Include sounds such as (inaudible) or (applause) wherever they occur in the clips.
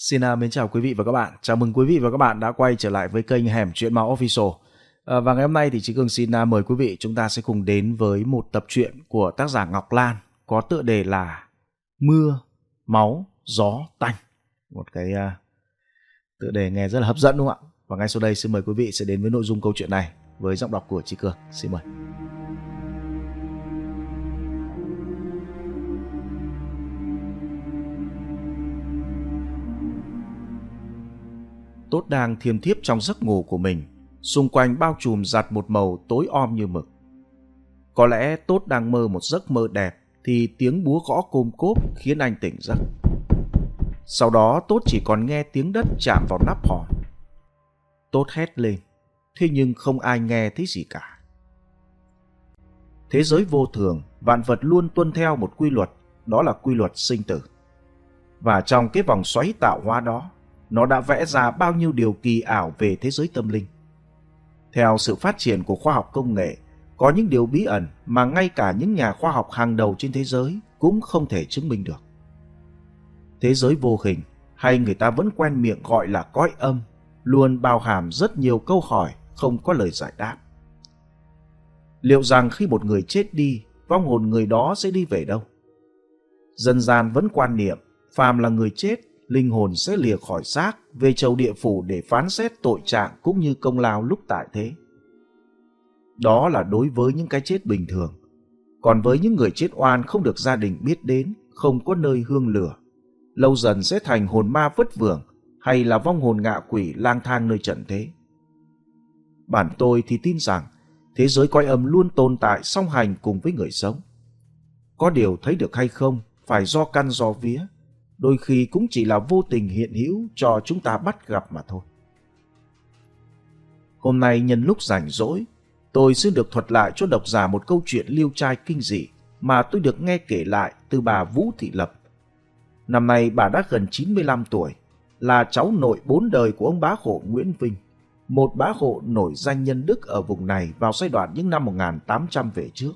Xin à, mến chào quý vị và các bạn. Chào mừng quý vị và các bạn đã quay trở lại với kênh Hẻm Chuyện Ma Official. À, và ngày hôm nay thì Chí Cường xin à, mời quý vị chúng ta sẽ cùng đến với một tập truyện của tác giả Ngọc Lan có tựa đề là Mưa, Máu, Gió, Tanh. Một cái tựa đề nghe rất là hấp dẫn đúng không ạ? Và ngay sau đây xin mời quý vị sẽ đến với nội dung câu chuyện này với giọng đọc của Chí Cường. Xin mời. Tốt đang thiêm thiếp trong giấc ngủ của mình, xung quanh bao trùm giặt một màu tối om như mực. Có lẽ Tốt đang mơ một giấc mơ đẹp thì tiếng búa gõ côm cốp khiến anh tỉnh giấc. Sau đó Tốt chỉ còn nghe tiếng đất chạm vào nắp hòm. Tốt hét lên, thế nhưng không ai nghe thấy gì cả. Thế giới vô thường, vạn vật luôn tuân theo một quy luật, đó là quy luật sinh tử. Và trong cái vòng xoáy tạo hóa đó, nó đã vẽ ra bao nhiêu điều kỳ ảo về thế giới tâm linh. Theo sự phát triển của khoa học công nghệ, có những điều bí ẩn mà ngay cả những nhà khoa học hàng đầu trên thế giới cũng không thể chứng minh được. Thế giới vô hình, hay người ta vẫn quen miệng gọi là cõi âm, luôn bao hàm rất nhiều câu hỏi không có lời giải đáp. Liệu rằng khi một người chết đi, vong hồn người đó sẽ đi về đâu? Dân gian vẫn quan niệm, phàm là người chết linh hồn sẽ lìa khỏi xác về châu địa phủ để phán xét tội trạng cũng như công lao lúc tại thế. Đó là đối với những cái chết bình thường. Còn với những người chết oan không được gia đình biết đến, không có nơi hương lửa, lâu dần sẽ thành hồn ma vất vưởng hay là vong hồn ngạ quỷ lang thang nơi trần thế. Bản tôi thì tin rằng thế giới coi âm luôn tồn tại song hành cùng với người sống. Có điều thấy được hay không phải do căn do vía, đôi khi cũng chỉ là vô tình hiện hữu cho chúng ta bắt gặp mà thôi. Hôm nay nhân lúc rảnh rỗi, tôi xin được thuật lại cho độc giả một câu chuyện liêu trai kinh dị mà tôi được nghe kể lại từ bà Vũ Thị Lập. Năm nay bà đã gần 95 tuổi, là cháu nội bốn đời của ông bá hộ Nguyễn Vinh, một bá hộ nổi danh nhân đức ở vùng này vào giai đoạn những năm 1800 về trước.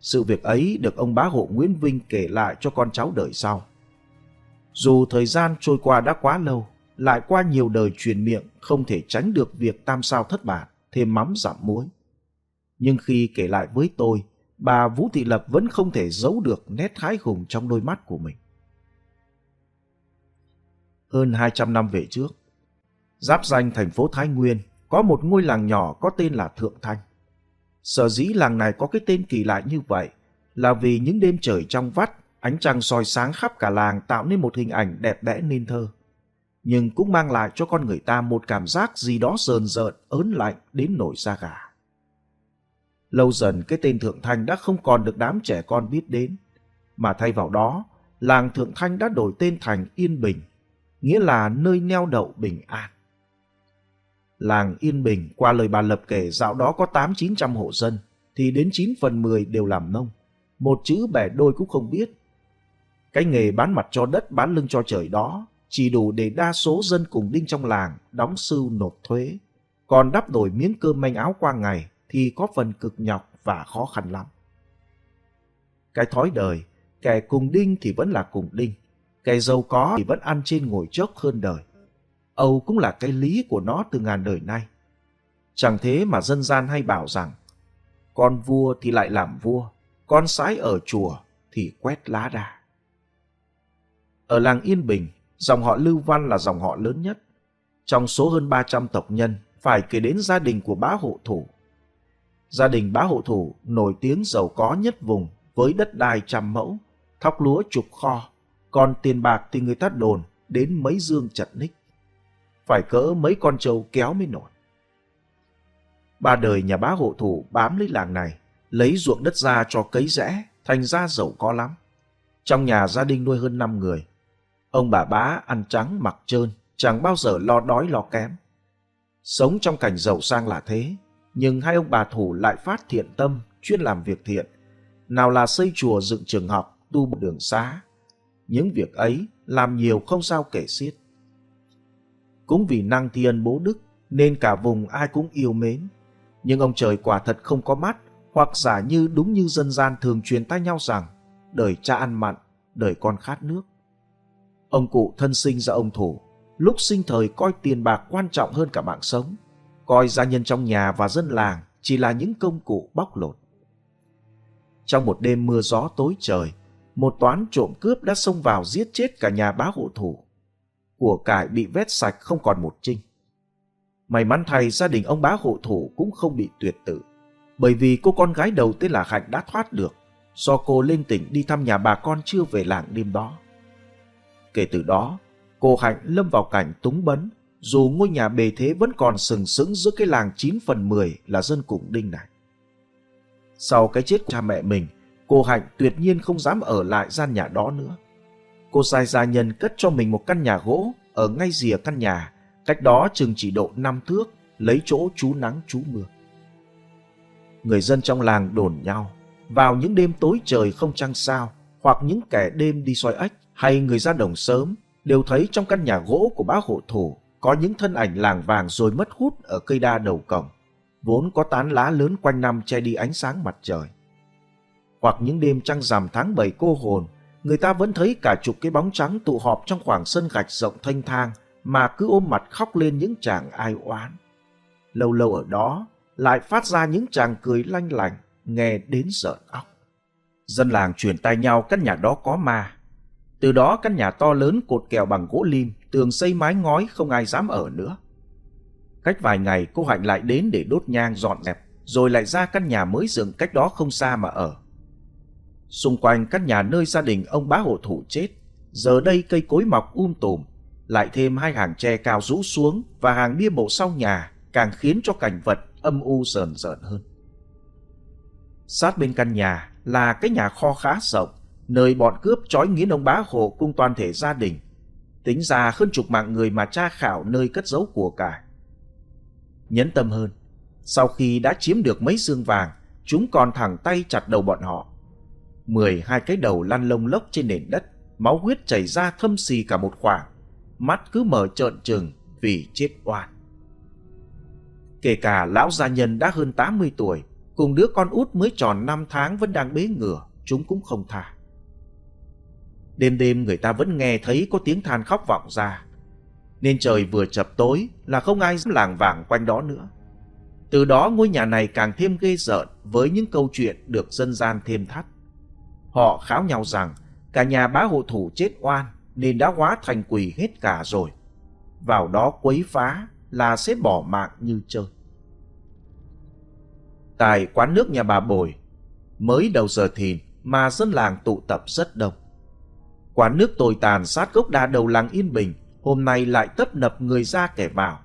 Sự việc ấy được ông bá hộ Nguyễn Vinh kể lại cho con cháu đời sau. Dù thời gian trôi qua đã quá lâu, lại qua nhiều đời truyền miệng không thể tránh được việc tam sao thất bản, thêm mắm giảm muối. Nhưng khi kể lại với tôi, bà Vũ Thị Lập vẫn không thể giấu được nét thái hùng trong đôi mắt của mình. Hơn 200 năm về trước, giáp danh thành phố Thái Nguyên có một ngôi làng nhỏ có tên là Thượng Thanh. Sở dĩ làng này có cái tên kỳ lạ như vậy là vì những đêm trời trong vắt Ánh trăng soi sáng khắp cả làng tạo nên một hình ảnh đẹp đẽ nên thơ. Nhưng cũng mang lại cho con người ta một cảm giác gì đó sờn rợn, ớn lạnh đến nổi da gà. Lâu dần cái tên Thượng Thanh đã không còn được đám trẻ con biết đến, mà thay vào đó, làng Thượng Thanh đã đổi tên thành Yên Bình, nghĩa là nơi neo đậu bình an. Làng Yên Bình, qua lời bà Lập kể dạo đó có 8-900 hộ dân, thì đến 9 phần 10 đều làm nông. Một chữ bẻ đôi cũng không biết, cái nghề bán mặt cho đất bán lưng cho trời đó chỉ đủ để đa số dân cùng đinh trong làng đóng sưu nộp thuế. Còn đắp đổi miếng cơm manh áo qua ngày thì có phần cực nhọc và khó khăn lắm. Cái thói đời, kẻ cùng đinh thì vẫn là cùng đinh, kẻ giàu có thì vẫn ăn trên ngồi chốc hơn đời. Âu cũng là cái lý của nó từ ngàn đời nay. Chẳng thế mà dân gian hay bảo rằng con vua thì lại làm vua, con sái ở chùa thì quét lá đà. Ở làng Yên Bình, dòng họ Lưu Văn là dòng họ lớn nhất. Trong số hơn 300 tộc nhân, phải kể đến gia đình của bá hộ thủ. Gia đình bá hộ thủ nổi tiếng giàu có nhất vùng với đất đai trăm mẫu, thóc lúa chục kho, còn tiền bạc thì người ta đồn đến mấy dương chặt ních. Phải cỡ mấy con trâu kéo mới nổi. Ba đời nhà bá hộ thủ bám lấy làng này, lấy ruộng đất ra cho cấy rẽ, thành ra giàu có lắm. Trong nhà gia đình nuôi hơn 5 người, Ông bà bá ăn trắng mặc trơn, chẳng bao giờ lo đói lo kém. Sống trong cảnh giàu sang là thế, nhưng hai ông bà thủ lại phát thiện tâm, chuyên làm việc thiện. Nào là xây chùa dựng trường học, tu một đường xá. Những việc ấy làm nhiều không sao kể xiết. Cũng vì năng thiên bố đức nên cả vùng ai cũng yêu mến. Nhưng ông trời quả thật không có mắt, hoặc giả như đúng như dân gian thường truyền tai nhau rằng đời cha ăn mặn, đời con khát nước. Ông cụ thân sinh ra ông thủ, lúc sinh thời coi tiền bạc quan trọng hơn cả mạng sống, coi gia nhân trong nhà và dân làng chỉ là những công cụ bóc lột. Trong một đêm mưa gió tối trời, một toán trộm cướp đã xông vào giết chết cả nhà bá hộ thủ. Của cải bị vét sạch không còn một trinh. May mắn thay gia đình ông bá hộ thủ cũng không bị tuyệt tử, bởi vì cô con gái đầu tên là Hạnh đã thoát được, do cô lên tỉnh đi thăm nhà bà con chưa về làng đêm đó. Kể từ đó, cô Hạnh lâm vào cảnh túng bấn, dù ngôi nhà bề thế vẫn còn sừng sững giữa cái làng 9 phần 10 là dân cụng đinh này. Sau cái chết của cha mẹ mình, cô Hạnh tuyệt nhiên không dám ở lại gian nhà đó nữa. Cô sai gia nhân cất cho mình một căn nhà gỗ ở ngay rìa căn nhà, cách đó chừng chỉ độ năm thước, lấy chỗ trú nắng trú mưa. Người dân trong làng đồn nhau, vào những đêm tối trời không trăng sao, hoặc những kẻ đêm đi soi ếch, hay người ra đồng sớm, đều thấy trong căn nhà gỗ của bác hộ thủ có những thân ảnh làng vàng rồi mất hút ở cây đa đầu cổng, vốn có tán lá lớn quanh năm che đi ánh sáng mặt trời. Hoặc những đêm trăng rằm tháng bảy cô hồn, người ta vẫn thấy cả chục cái bóng trắng tụ họp trong khoảng sân gạch rộng thanh thang mà cứ ôm mặt khóc lên những chàng ai oán. Lâu lâu ở đó lại phát ra những chàng cười lanh lành, nghe đến sợ óc. Dân làng truyền tay nhau căn nhà đó có ma. Từ đó căn nhà to lớn cột kèo bằng gỗ lim, tường xây mái ngói không ai dám ở nữa. Cách vài ngày cô Hạnh lại đến để đốt nhang dọn dẹp, rồi lại ra căn nhà mới dựng cách đó không xa mà ở. Xung quanh căn nhà nơi gia đình ông bá hộ thủ chết, giờ đây cây cối mọc um tùm, lại thêm hai hàng tre cao rũ xuống và hàng bia mộ sau nhà càng khiến cho cảnh vật âm u sờn rợn hơn. Sát bên căn nhà là cái nhà kho khá rộng, nơi bọn cướp trói nghiến ông bá hộ cùng toàn thể gia đình. Tính ra hơn chục mạng người mà tra khảo nơi cất giấu của cải. Nhấn tâm hơn, sau khi đã chiếm được mấy xương vàng, chúng còn thẳng tay chặt đầu bọn họ. Mười hai cái đầu lăn lông lốc trên nền đất, máu huyết chảy ra thâm xì cả một khoảng. Mắt cứ mở trợn trừng vì chết oan. Kể cả lão gia nhân đã hơn 80 tuổi, cùng đứa con út mới tròn 5 tháng vẫn đang bế ngửa, chúng cũng không tha. Đêm đêm người ta vẫn nghe thấy có tiếng than khóc vọng ra, nên trời vừa chập tối là không ai dám làng vàng quanh đó nữa. Từ đó ngôi nhà này càng thêm ghê rợn với những câu chuyện được dân gian thêm thắt. Họ kháo nhau rằng cả nhà bá hộ thủ chết oan nên đã hóa thành quỷ hết cả rồi. Vào đó quấy phá là sẽ bỏ mạng như chơi. Tại quán nước nhà bà Bồi, mới đầu giờ thìn mà dân làng tụ tập rất đông. Quán nước tồi tàn sát gốc đa đầu làng Yên Bình hôm nay lại tấp nập người ra kẻ vào.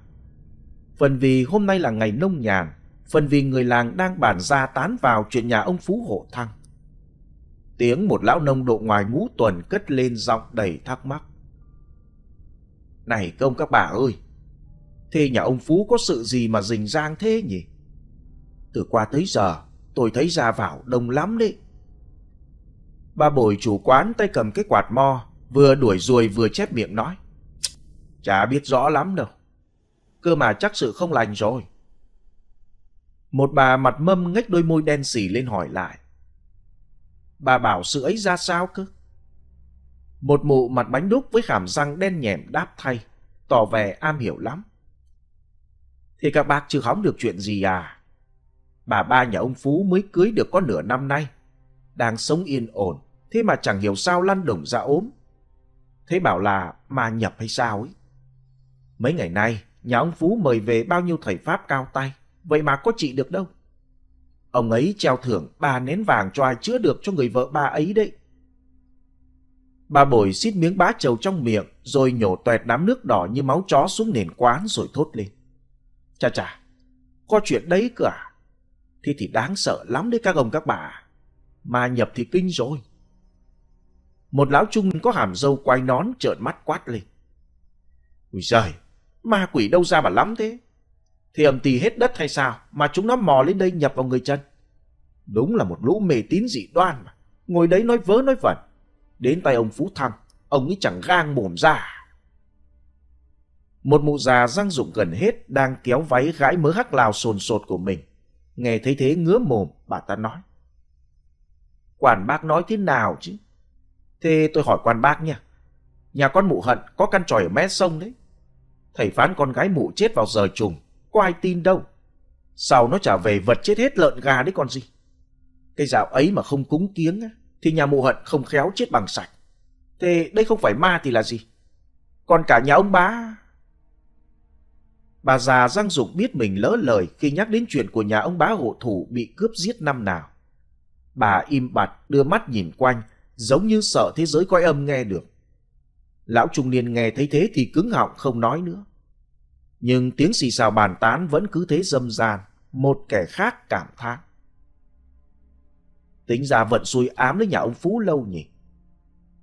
Phần vì hôm nay là ngày nông nhàn, phần vì người làng đang bàn ra tán vào chuyện nhà ông Phú Hộ Thăng. Tiếng một lão nông độ ngoài ngũ tuần cất lên giọng đầy thắc mắc. Này công các bà ơi, thế nhà ông Phú có sự gì mà rình rang thế nhỉ? Từ qua tới giờ, tôi thấy ra vào đông lắm đấy. Ba bồi chủ quán tay cầm cái quạt mo, vừa đuổi ruồi vừa chép miệng nói. Chả biết rõ lắm đâu. Cơ mà chắc sự không lành rồi. Một bà mặt mâm ngách đôi môi đen xỉ lên hỏi lại. Bà bảo sự ấy ra sao cơ? Một mụ mặt bánh đúc với khảm răng đen nhẹm đáp thay, tỏ vẻ am hiểu lắm. Thì các bác chưa hóng được chuyện gì à? Bà ba nhà ông Phú mới cưới được có nửa năm nay. Đang sống yên ổn, thế mà chẳng hiểu sao lăn đồng ra ốm. Thế bảo là ma nhập hay sao ấy. Mấy ngày nay, nhà ông Phú mời về bao nhiêu thầy Pháp cao tay, vậy mà có trị được đâu. Ông ấy treo thưởng ba nén vàng cho ai chữa được cho người vợ ba ấy đấy. Bà bồi xít miếng bá trầu trong miệng, rồi nhổ toẹt đám nước đỏ như máu chó xuống nền quán rồi thốt lên. Chà chà, có chuyện đấy cơ à? Thế thì đáng sợ lắm đấy các ông các bà. Mà nhập thì kinh rồi. Một lão trung có hàm dâu quay nón trợn mắt quát lên. Ui giời, ma quỷ đâu ra mà lắm thế? Thì ẩm tì hết đất hay sao mà chúng nó mò lên đây nhập vào người chân? Đúng là một lũ mê tín dị đoan mà. Ngồi đấy nói vớ nói vẩn. Đến tay ông Phú Thăng, ông ấy chẳng gang mồm ra. Một mụ già răng rụng gần hết đang kéo váy gãi mớ hắc lào sồn sột của mình. Nghe thấy thế ngứa mồm, bà ta nói. Quản bác nói thế nào chứ? Thế tôi hỏi quan bác nha. nhà con mụ hận có căn tròi ở mé sông đấy. Thầy phán con gái mụ chết vào giờ trùng, có ai tin đâu. Sau nó trả về vật chết hết lợn gà đấy con gì. Cái dạo ấy mà không cúng kiếng thì nhà mụ hận không khéo chết bằng sạch. Thế đây không phải ma thì là gì? Còn cả nhà ông bá... Bà già Giang Dục biết mình lỡ lời khi nhắc đến chuyện của nhà ông bá hộ thủ bị cướp giết năm nào. Bà im bặt đưa mắt nhìn quanh, giống như sợ thế giới quái âm nghe được. Lão trung niên nghe thấy thế thì cứng họng không nói nữa. Nhưng tiếng xì xào bàn tán vẫn cứ thế dâm gian, một kẻ khác cảm thán. Tính ra vận xui ám lấy nhà ông Phú lâu nhỉ.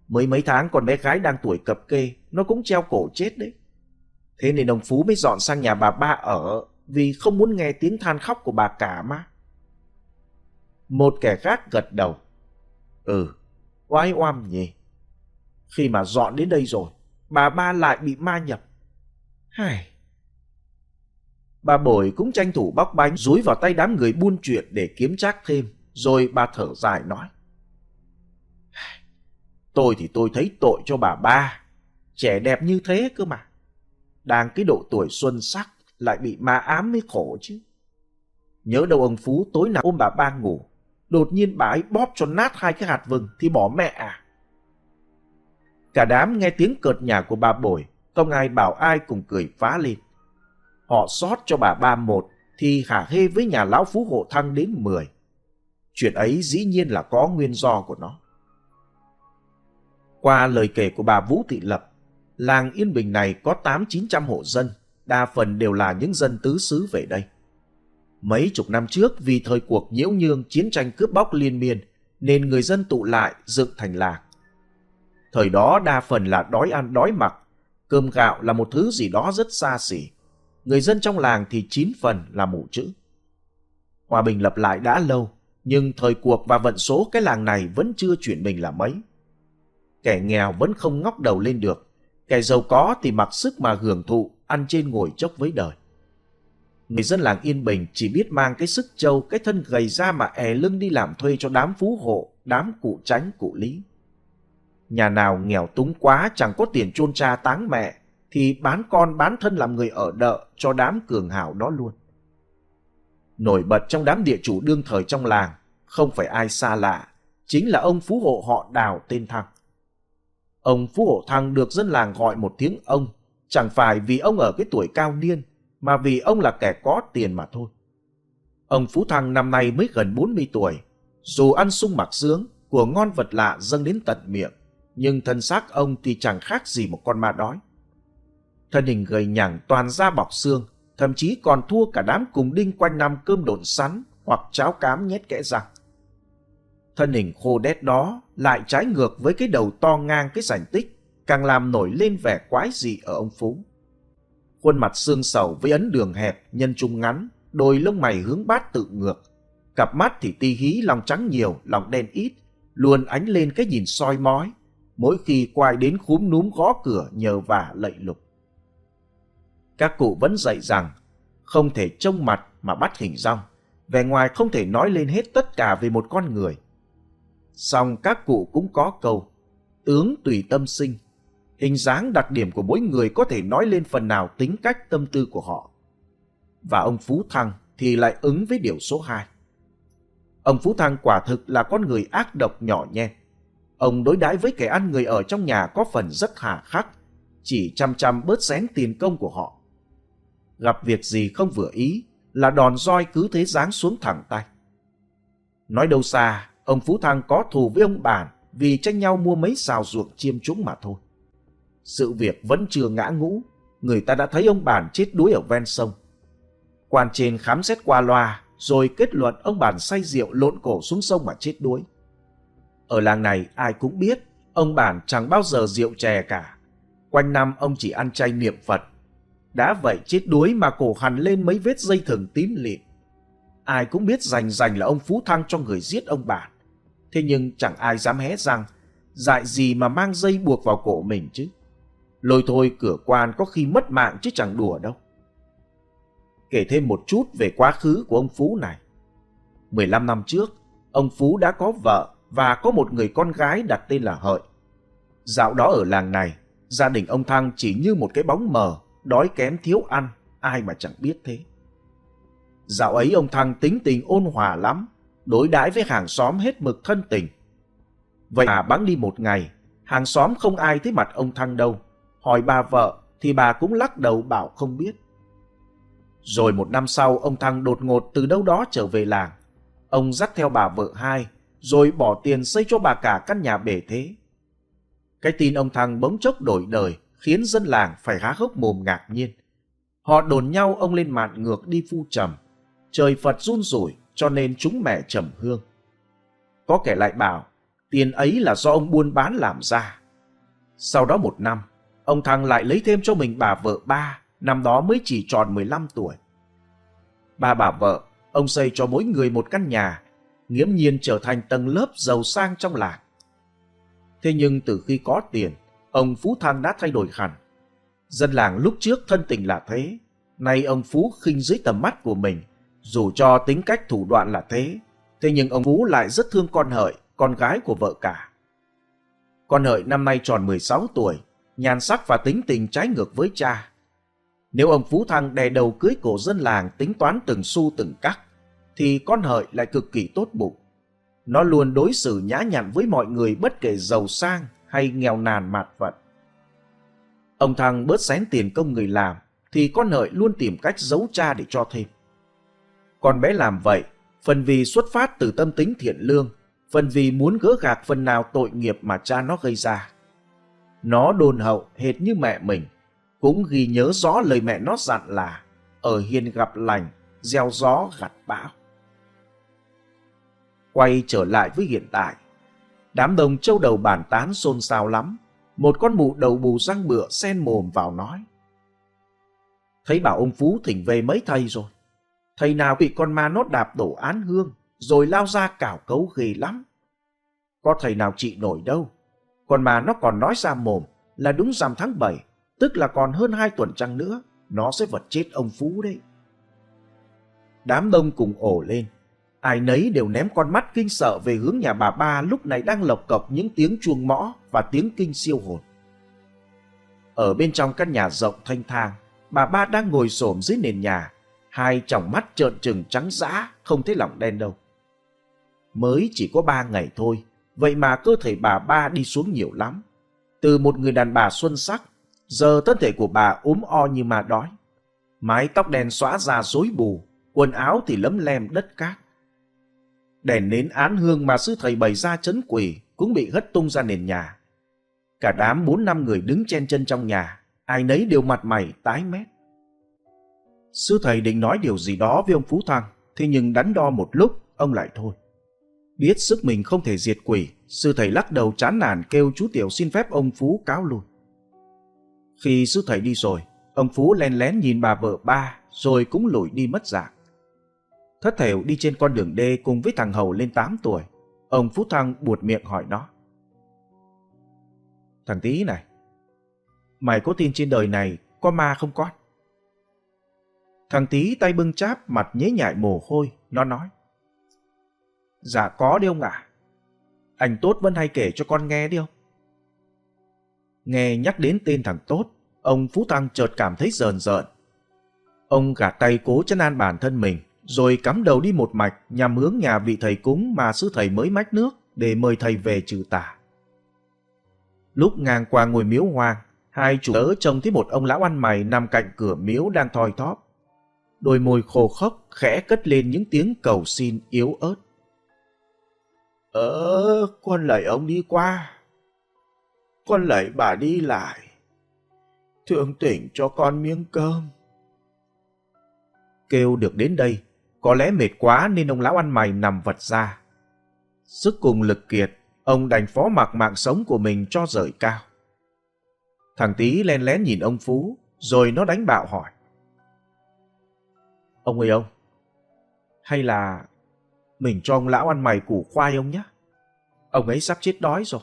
Mới mấy tháng con bé gái đang tuổi cập kê, nó cũng treo cổ chết đấy. Thế nên ông Phú mới dọn sang nhà bà ba ở, vì không muốn nghe tiếng than khóc của bà cả mà. Một kẻ khác gật đầu. Ừ, oái oăm nhỉ. Khi mà dọn đến đây rồi, bà ba lại bị ma nhập. Hài. Bà Bồi cũng tranh thủ bóc bánh rúi vào tay đám người buôn chuyện để kiếm trác thêm, rồi bà thở dài nói. Tôi thì tôi thấy tội cho bà ba, trẻ đẹp như thế cơ mà. Đang cái độ tuổi xuân sắc lại bị ma ám mới khổ chứ. Nhớ đâu ông Phú tối nào ôm bà ba ngủ, đột nhiên bà ấy bóp cho nát hai cái hạt vừng thì bỏ mẹ à. Cả đám nghe tiếng cợt nhà của bà Bồi, không ai bảo ai cùng cười phá lên. Họ xót cho bà ba một thì hả hê với nhà lão phú hộ thăng đến mười. Chuyện ấy dĩ nhiên là có nguyên do của nó. Qua lời kể của bà Vũ Thị Lập, làng Yên Bình này có tám chín trăm hộ dân, đa phần đều là những dân tứ xứ về đây. Mấy chục năm trước vì thời cuộc nhiễu nhương chiến tranh cướp bóc liên miên nên người dân tụ lại dựng thành làng. Thời đó đa phần là đói ăn đói mặc, cơm gạo là một thứ gì đó rất xa xỉ. Người dân trong làng thì chín phần là mù chữ. Hòa bình lập lại đã lâu, nhưng thời cuộc và vận số cái làng này vẫn chưa chuyển mình là mấy. Kẻ nghèo vẫn không ngóc đầu lên được, kẻ giàu có thì mặc sức mà hưởng thụ, ăn trên ngồi chốc với đời. Người dân làng Yên Bình chỉ biết mang cái sức trâu, cái thân gầy ra mà è lưng đi làm thuê cho đám phú hộ, đám cụ tránh cụ lý. Nhà nào nghèo túng quá chẳng có tiền chôn cha táng mẹ thì bán con bán thân làm người ở đợ cho đám cường hào đó luôn. Nổi bật trong đám địa chủ đương thời trong làng, không phải ai xa lạ, chính là ông phú hộ họ đào tên Thăng. Ông phú hộ Thăng được dân làng gọi một tiếng ông, chẳng phải vì ông ở cái tuổi cao niên, mà vì ông là kẻ có tiền mà thôi. Ông Phú Thăng năm nay mới gần 40 tuổi, dù ăn sung mặc sướng, của ngon vật lạ dâng đến tận miệng, nhưng thân xác ông thì chẳng khác gì một con ma đói. Thân hình gầy nhẳng toàn da bọc xương, thậm chí còn thua cả đám cùng đinh quanh năm cơm độn sắn hoặc cháo cám nhét kẽ răng. Thân hình khô đét đó lại trái ngược với cái đầu to ngang cái sảnh tích, càng làm nổi lên vẻ quái dị ở ông Phú. Khuôn mặt xương sầu với ấn đường hẹp, nhân trung ngắn, đôi lông mày hướng bát tự ngược. Cặp mắt thì ti hí lòng trắng nhiều, lòng đen ít, luôn ánh lên cái nhìn soi mói, mỗi khi quay đến khúm núm gõ cửa nhờ vả lạy lục. Các cụ vẫn dạy rằng, không thể trông mặt mà bắt hình rong, vẻ ngoài không thể nói lên hết tất cả về một con người. Song các cụ cũng có câu, tướng tùy tâm sinh, hình dáng đặc điểm của mỗi người có thể nói lên phần nào tính cách tâm tư của họ. Và ông Phú Thăng thì lại ứng với điều số 2. Ông Phú Thăng quả thực là con người ác độc nhỏ nhen. Ông đối đãi với kẻ ăn người ở trong nhà có phần rất hà khắc, chỉ chăm chăm bớt xén tiền công của họ. Gặp việc gì không vừa ý là đòn roi cứ thế giáng xuống thẳng tay. Nói đâu xa, ông Phú Thăng có thù với ông Bản vì tranh nhau mua mấy xào ruộng chiêm trúng mà thôi. Sự việc vẫn chưa ngã ngũ, người ta đã thấy ông Bản chết đuối ở ven sông. Quan trên khám xét qua loa, rồi kết luận ông Bản say rượu lộn cổ xuống sông mà chết đuối. Ở làng này ai cũng biết, ông Bản chẳng bao giờ rượu chè cả. Quanh năm ông chỉ ăn chay niệm Phật. Đã vậy chết đuối mà cổ hằn lên mấy vết dây thừng tím lịm. Ai cũng biết rành rành là ông Phú Thăng cho người giết ông Bản. Thế nhưng chẳng ai dám hé rằng, dại gì mà mang dây buộc vào cổ mình chứ. Lôi thôi cửa quan có khi mất mạng chứ chẳng đùa đâu. Kể thêm một chút về quá khứ của ông Phú này. 15 năm trước, ông Phú đã có vợ và có một người con gái đặt tên là Hợi. Dạo đó ở làng này, Gia đình ông Thăng chỉ như một cái bóng mờ, đói kém thiếu ăn, ai mà chẳng biết thế. Dạo ấy ông Thăng tính tình ôn hòa lắm, đối đãi với hàng xóm hết mực thân tình. Vậy mà bắn đi một ngày, hàng xóm không ai thấy mặt ông Thăng đâu. Hỏi bà vợ thì bà cũng lắc đầu bảo không biết. Rồi một năm sau ông Thăng đột ngột từ đâu đó trở về làng. Ông dắt theo bà vợ hai, rồi bỏ tiền xây cho bà cả căn nhà bể thế. Cái tin ông Thăng bỗng chốc đổi đời khiến dân làng phải há hốc mồm ngạc nhiên. Họ đồn nhau ông lên mạn ngược đi phu trầm. Trời Phật run rủi cho nên chúng mẹ trầm hương. Có kẻ lại bảo tiền ấy là do ông buôn bán làm ra. Sau đó một năm, ông Thăng lại lấy thêm cho mình bà vợ ba, năm đó mới chỉ tròn 15 tuổi. Ba bà vợ, ông xây cho mỗi người một căn nhà, nghiễm nhiên trở thành tầng lớp giàu sang trong làng. Thế nhưng từ khi có tiền, ông Phú Thăng đã thay đổi hẳn. Dân làng lúc trước thân tình là thế, nay ông Phú khinh dưới tầm mắt của mình, dù cho tính cách thủ đoạn là thế, thế nhưng ông Phú lại rất thương con Hợi, con gái của vợ cả. Con Hợi năm nay tròn 16 tuổi, nhan sắc và tính tình trái ngược với cha. Nếu ông Phú Thăng đè đầu cưới cổ dân làng tính toán từng xu từng cắc, thì con Hợi lại cực kỳ tốt bụng. Nó luôn đối xử nhã nhặn với mọi người bất kể giàu sang hay nghèo nàn mạt vật. Ông Thăng bớt xén tiền công người làm, thì con Hợi luôn tìm cách giấu cha để cho thêm. Con bé làm vậy, phần vì xuất phát từ tâm tính thiện lương, phần vì muốn gỡ gạc phần nào tội nghiệp mà cha nó gây ra. Nó đồn hậu hệt như mẹ mình, cũng ghi nhớ rõ lời mẹ nó dặn là ở hiền gặp lành, gieo gió gặt bão. Quay trở lại với hiện tại, đám đồng châu đầu bàn tán xôn xao lắm. Một con mụ đầu bù răng bựa sen mồm vào nói. Thấy bảo ông Phú thỉnh về mấy thầy rồi. Thầy nào bị con ma nốt đạp đổ án hương, rồi lao ra cảo cấu ghê lắm. Có thầy nào trị nổi đâu. Còn mà nó còn nói ra mồm là đúng rằm tháng 7, tức là còn hơn hai tuần trăng nữa, nó sẽ vật chết ông Phú đấy. Đám đông cùng ổ lên, ai nấy đều ném con mắt kinh sợ về hướng nhà bà ba lúc này đang lộc cộc những tiếng chuông mõ và tiếng kinh siêu hồn. Ở bên trong căn nhà rộng thanh thang, bà ba đang ngồi xổm dưới nền nhà, hai tròng mắt trợn trừng trắng dã, không thấy lỏng đen đâu. Mới chỉ có ba ngày thôi, vậy mà cơ thể bà ba đi xuống nhiều lắm. Từ một người đàn bà xuân sắc, giờ thân thể của bà ốm o như ma đói. Mái tóc đen xóa ra rối bù, quần áo thì lấm lem đất cát. Đèn nến án hương mà sư thầy bày ra chấn quỷ cũng bị hất tung ra nền nhà. Cả đám bốn năm người đứng chen chân trong nhà, ai nấy đều mặt mày tái mét. Sư thầy định nói điều gì đó với ông Phú Thăng, thế nhưng đắn đo một lúc, ông lại thôi. Biết sức mình không thể diệt quỷ, sư thầy lắc đầu chán nản kêu chú Tiểu xin phép ông Phú cáo lui. Khi sư thầy đi rồi, ông Phú len lén nhìn bà vợ ba, rồi cũng lủi đi mất dạng. Thất thểu đi trên con đường đê cùng với thằng Hầu lên 8 tuổi. Ông Phú Thăng buột miệng hỏi nó. Thằng tí này, mày có tin trên đời này có ma không con? Thằng tí tay bưng cháp mặt nhế nhại mồ hôi, nó nói. Dạ có đi ông ạ. Anh Tốt vẫn hay kể cho con nghe đi không? Nghe nhắc đến tên thằng Tốt, ông Phú Thăng chợt cảm thấy rờn rợn. Ông gạt tay cố chân an bản thân mình, rồi cắm đầu đi một mạch nhằm hướng nhà vị thầy cúng mà sư thầy mới mách nước để mời thầy về trừ tà. Lúc ngang qua ngôi miếu hoang, hai chủ tớ trông thấy một ông lão ăn mày nằm cạnh cửa miếu đang thoi thóp. Đôi môi khô khốc khẽ cất lên những tiếng cầu xin yếu ớt. Ờ, con lạy ông đi qua. Con lạy bà đi lại. thượng tỉnh cho con miếng cơm. Kêu được đến đây, có lẽ mệt quá nên ông lão ăn mày nằm vật ra. Sức cùng lực kiệt, ông đành phó mặc mạng sống của mình cho rời cao. Thằng tý len lén nhìn ông Phú, rồi nó đánh bạo hỏi. Ông ơi ông, hay là mình cho ông lão ăn mày củ khoai ông nhé? Ông ấy sắp chết đói rồi.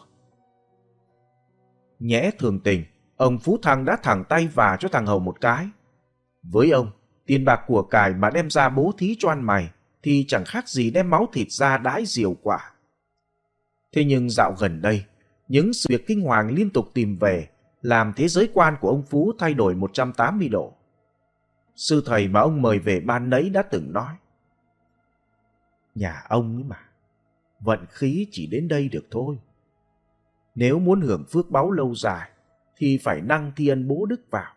Nhẽ thường tình, ông Phú Thăng đã thẳng tay và cho thằng Hầu một cái. Với ông, tiền bạc của cải mà đem ra bố thí cho ăn mày thì chẳng khác gì đem máu thịt ra đãi diều quả. Thế nhưng dạo gần đây, những sự việc kinh hoàng liên tục tìm về, làm thế giới quan của ông Phú thay đổi 180 độ. Sư thầy mà ông mời về ban nấy đã từng nói. Nhà ông ấy mà, vận khí chỉ đến đây được thôi. Nếu muốn hưởng phước báu lâu dài, thì phải năng thiên bố đức vào.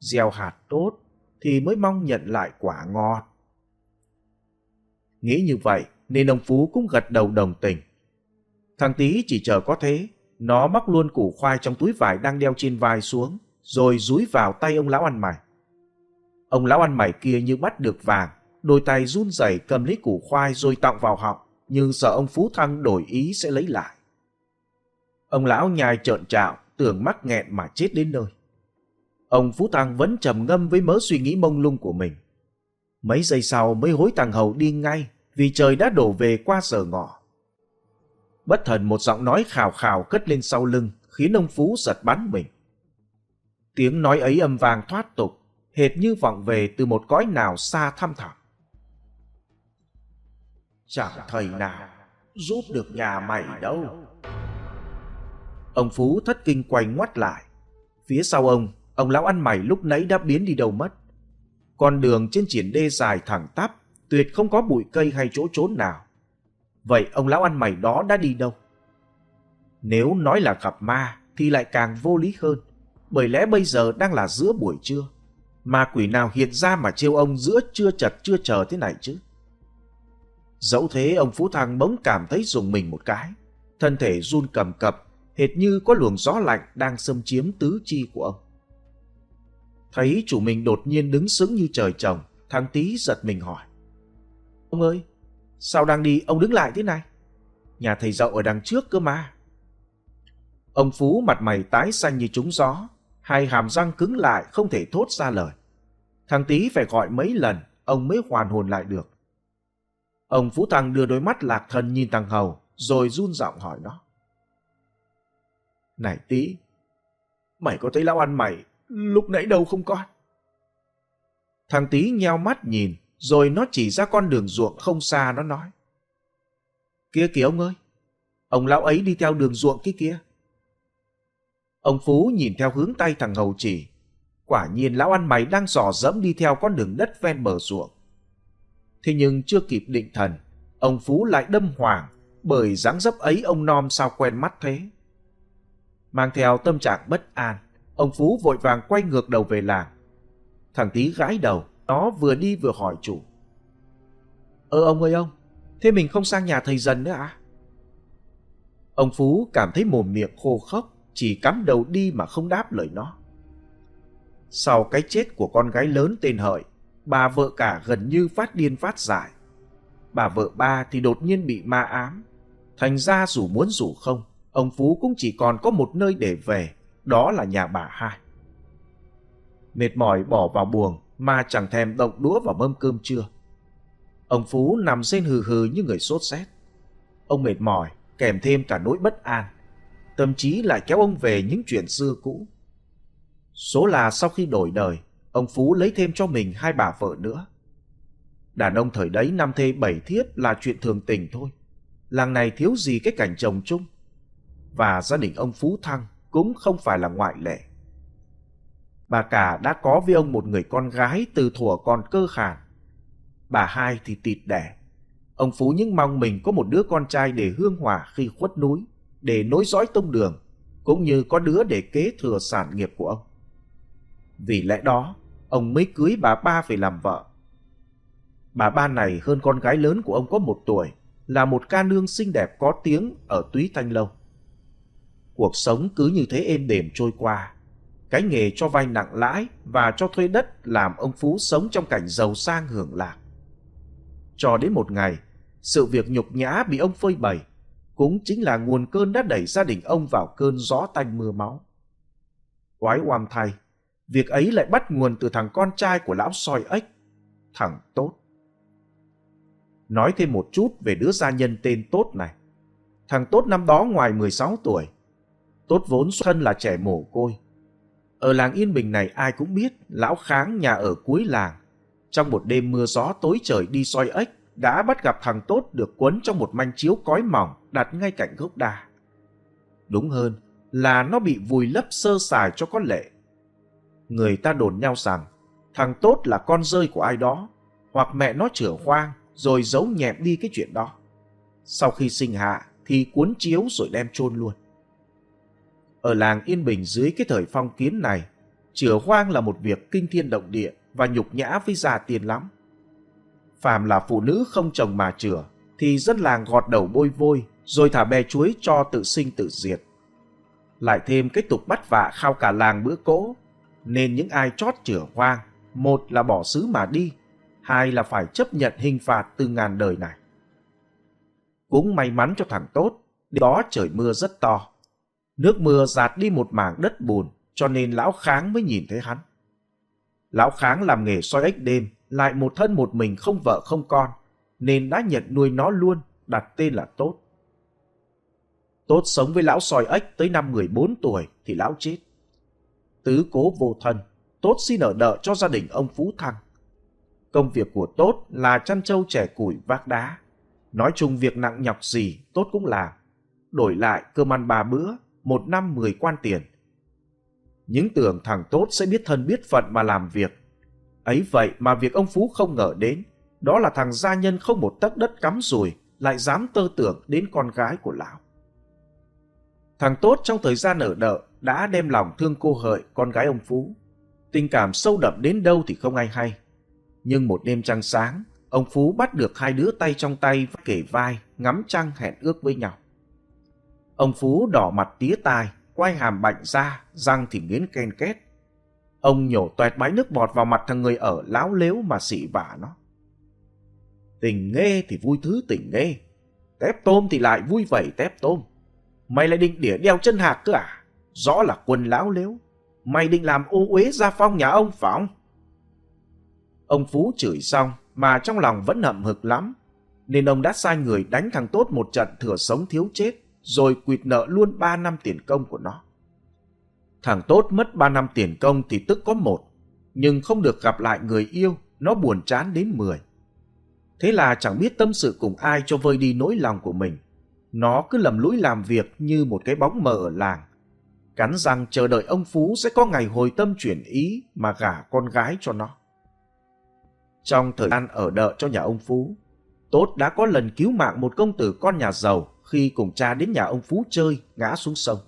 Gieo hạt tốt thì mới mong nhận lại quả ngọt. Nghĩ như vậy nên ông Phú cũng gật đầu đồng tình. Thằng Tý chỉ chờ có thế, nó móc luôn củ khoai trong túi vải đang đeo trên vai xuống, rồi dúi vào tay ông lão ăn mày. Ông lão ăn mày kia như bắt được vàng, đôi tay run rẩy cầm lấy củ khoai rồi tọng vào họng, nhưng sợ ông Phú Thăng đổi ý sẽ lấy lại. Ông lão nhai trợn trạo, tưởng mắc nghẹn mà chết đến nơi. Ông Phú Thăng vẫn trầm ngâm với mớ suy nghĩ mông lung của mình. Mấy giây sau mới hối thằng Hầu đi ngay vì trời đã đổ về qua giờ ngọ. Bất thần một giọng nói khào khào cất lên sau lưng khiến ông Phú giật bắn mình. Tiếng nói ấy âm vang thoát tục, hệt như vọng về từ một cõi nào xa thăm thẳm. Chẳng thầy nào giúp được nhà mày đâu. Ông Phú thất kinh quay ngoắt lại. Phía sau ông, ông lão ăn mày lúc nãy đã biến đi đâu mất. Con đường trên triển đê dài thẳng tắp, tuyệt không có bụi cây hay chỗ trốn nào. Vậy ông lão ăn mày đó đã đi đâu? Nếu nói là gặp ma thì lại càng vô lý hơn, bởi lẽ bây giờ đang là giữa buổi trưa. Ma quỷ nào hiện ra mà trêu ông giữa trưa chật chưa chờ thế này chứ? Dẫu thế ông Phú Thăng bỗng cảm thấy dùng mình một cái, thân thể run cầm cập, hệt như có luồng gió lạnh đang xâm chiếm tứ chi của ông. Thấy chủ mình đột nhiên đứng sững như trời trồng, thằng tý giật mình hỏi. Ông ơi, sao đang đi ông đứng lại thế này? Nhà thầy dậu ở đằng trước cơ mà. Ông Phú mặt mày tái xanh như trúng gió, hai hàm răng cứng lại không thể thốt ra lời. Thằng tý phải gọi mấy lần, ông mới hoàn hồn lại được. Ông Phú Thăng đưa đôi mắt lạc thần nhìn thằng Hầu, rồi run giọng hỏi nó. Này tí, mày có thấy lão ăn mày lúc nãy đâu không con? Thằng tí nheo mắt nhìn, rồi nó chỉ ra con đường ruộng không xa nó nói. Kia kìa ông ơi, ông lão ấy đi theo đường ruộng kia kia. Ông Phú nhìn theo hướng tay thằng Hầu chỉ. Quả nhiên lão ăn mày đang dò dẫm đi theo con đường đất ven bờ ruộng. Thế nhưng chưa kịp định thần, ông Phú lại đâm hoàng bởi dáng dấp ấy ông nom sao quen mắt thế. Mang theo tâm trạng bất an, ông Phú vội vàng quay ngược đầu về làng. Thằng tí gãi đầu, nó vừa đi vừa hỏi chủ. Ơ ông ơi ông, thế mình không sang nhà thầy dần nữa à? Ông Phú cảm thấy mồm miệng khô khốc, chỉ cắm đầu đi mà không đáp lời nó. Sau cái chết của con gái lớn tên Hợi, bà vợ cả gần như phát điên phát dại. Bà vợ ba thì đột nhiên bị ma ám. Thành ra dù muốn dù không, ông Phú cũng chỉ còn có một nơi để về, đó là nhà bà hai. Mệt mỏi bỏ vào buồng mà chẳng thèm động đũa vào mâm cơm trưa. Ông Phú nằm trên hừ hừ như người sốt rét. Ông mệt mỏi, kèm thêm cả nỗi bất an. Tâm trí lại kéo ông về những chuyện xưa cũ. Số là sau khi đổi đời, ông Phú lấy thêm cho mình hai bà vợ nữa. Đàn ông thời đấy năm thê bảy thiếp là chuyện thường tình thôi. Làng này thiếu gì cái cảnh chồng chung. Và gia đình ông Phú Thăng cũng không phải là ngoại lệ. Bà cả đã có với ông một người con gái từ thuở còn cơ khản. Bà hai thì tịt đẻ. Ông Phú những mong mình có một đứa con trai để hương hòa khi khuất núi, để nối dõi tông đường, cũng như có đứa để kế thừa sản nghiệp của ông. Vì lẽ đó, ông mới cưới bà ba về làm vợ. Bà ba này hơn con gái lớn của ông có một tuổi, là một ca nương xinh đẹp có tiếng ở túy thanh lâu. Cuộc sống cứ như thế êm đềm trôi qua. Cái nghề cho vay nặng lãi và cho thuê đất làm ông Phú sống trong cảnh giàu sang hưởng lạc. Cho đến một ngày, sự việc nhục nhã bị ông phơi bày cũng chính là nguồn cơn đã đẩy gia đình ông vào cơn gió tanh mưa máu. Quái oam thay, việc ấy lại bắt nguồn từ thằng con trai của lão soi ếch, thằng Tốt. Nói thêm một chút về đứa gia nhân tên Tốt này. Thằng Tốt năm đó ngoài 16 tuổi, Tốt vốn xuất thân là trẻ mồ côi. Ở làng Yên Bình này ai cũng biết lão kháng nhà ở cuối làng. Trong một đêm mưa gió tối trời đi soi ếch, đã bắt gặp thằng Tốt được quấn trong một manh chiếu cói mỏng đặt ngay cạnh gốc đa. Đúng hơn là nó bị vùi lấp sơ sài cho có lệ. Người ta đồn nhau rằng thằng tốt là con rơi của ai đó, hoặc mẹ nó chửa hoang rồi giấu nhẹm đi cái chuyện đó. Sau khi sinh hạ thì cuốn chiếu rồi đem chôn luôn. Ở làng Yên Bình dưới cái thời phong kiến này, chửa hoang là một việc kinh thiên động địa và nhục nhã với già tiền lắm. Phàm là phụ nữ không chồng mà chửa, thì dân làng gọt đầu bôi vôi, rồi thả bè chuối cho tự sinh tự diệt. Lại thêm cái tục bắt vạ khao cả làng bữa cỗ, nên những ai chót chửa hoang, một là bỏ xứ mà đi, hai là phải chấp nhận hình phạt từ ngàn đời này. Cũng may mắn cho thằng tốt, đó trời mưa rất to. Nước mưa giạt đi một mảng đất bùn, cho nên lão kháng mới nhìn thấy hắn. Lão kháng làm nghề soi ếch đêm, lại một thân một mình không vợ không con, nên đã nhận nuôi nó luôn, đặt tên là Tốt. Tốt sống với lão soi ếch tới năm 14 tuổi thì lão chết. Tứ cố vô thân, Tốt xin ở đợ cho gia đình ông Phú Thăng. Công việc của Tốt là chăn trâu trẻ củi vác đá. Nói chung việc nặng nhọc gì Tốt cũng làm. Đổi lại cơm ăn ba bữa, một năm mười quan tiền. Những tưởng thằng Tốt sẽ biết thân biết phận mà làm việc. Ấy vậy mà việc ông Phú không ngờ đến, đó là thằng gia nhân không một tấc đất cắm rùi, lại dám tơ tưởng đến con gái của lão. Thằng Tốt trong thời gian ở đợ đã đem lòng thương cô Hợi, con gái ông Phú. Tình cảm sâu đậm đến đâu thì không ai hay. Nhưng một đêm trăng sáng, ông Phú bắt được hai đứa tay trong tay kể vai, ngắm trăng hẹn ước với nhau. Ông Phú đỏ mặt tía tai, quay hàm bạnh ra, răng thì nghiến ken két. Ông nhổ toẹt bãi nước bọt vào mặt thằng người ở láo lếu mà xị vả nó. Tình nghe thì vui thứ tình nghe. Tép tôm thì lại vui vẩy tép tôm. Mày lại định đỉa đeo chân hạc cơ à? Rõ là quân láo liếu. Mày định làm ô uế gia phong nhà ông phải không? Ông Phú chửi xong mà trong lòng vẫn hậm hực lắm. Nên ông đã sai người đánh thằng Tốt một trận thừa sống thiếu chết rồi quỵt nợ luôn 3 năm tiền công của nó. Thằng Tốt mất 3 năm tiền công thì tức có một, nhưng không được gặp lại người yêu, nó buồn chán đến 10. Thế là chẳng biết tâm sự cùng ai cho vơi đi nỗi lòng của mình. Nó cứ lầm lũi làm việc như một cái bóng mờ ở làng. Cắn răng chờ đợi ông Phú sẽ có ngày hồi tâm chuyển ý mà gả con gái cho nó. Trong thời gian ở đợi cho nhà ông Phú, Tốt đã có lần cứu mạng một công tử con nhà giàu khi cùng cha đến nhà ông Phú chơi ngã xuống sông.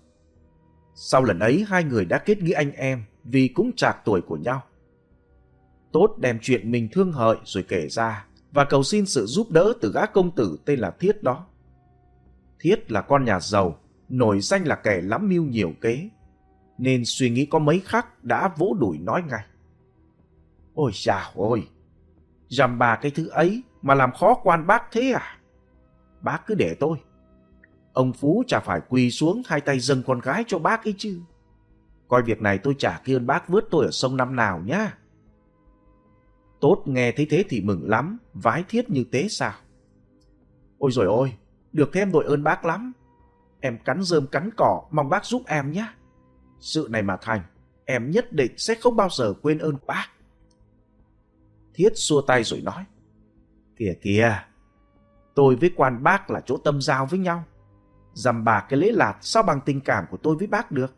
Sau lần ấy hai người đã kết nghĩa anh em vì cũng chạc tuổi của nhau. Tốt đem chuyện mình thương hợi rồi kể ra và cầu xin sự giúp đỡ từ gã công tử tên là Thiết đó. Thiết là con nhà giàu, nổi danh là kẻ lắm mưu nhiều kế, nên suy nghĩ có mấy khắc đã vỗ đuổi nói ngay. Ôi chào ôi, dằm bà cái thứ ấy mà làm khó quan bác thế à? Bác cứ để tôi. Ông Phú chả phải quỳ xuống hai tay dâng con gái cho bác ấy chứ. Coi việc này tôi trả kia ơn bác vớt tôi ở sông năm nào nhá. Tốt nghe thấy thế thì mừng lắm, vái thiết như tế sao? Ôi rồi ôi, được thêm đội ơn bác lắm. Em cắn rơm cắn cỏ, mong bác giúp em nhé. Sự này mà thành, em nhất định sẽ không bao giờ quên ơn bác. Thiết xua tay rồi nói. Kìa kìa, tôi với quan bác là chỗ tâm giao với nhau. Dằm bà cái lễ lạt sao bằng tình cảm của tôi với bác được.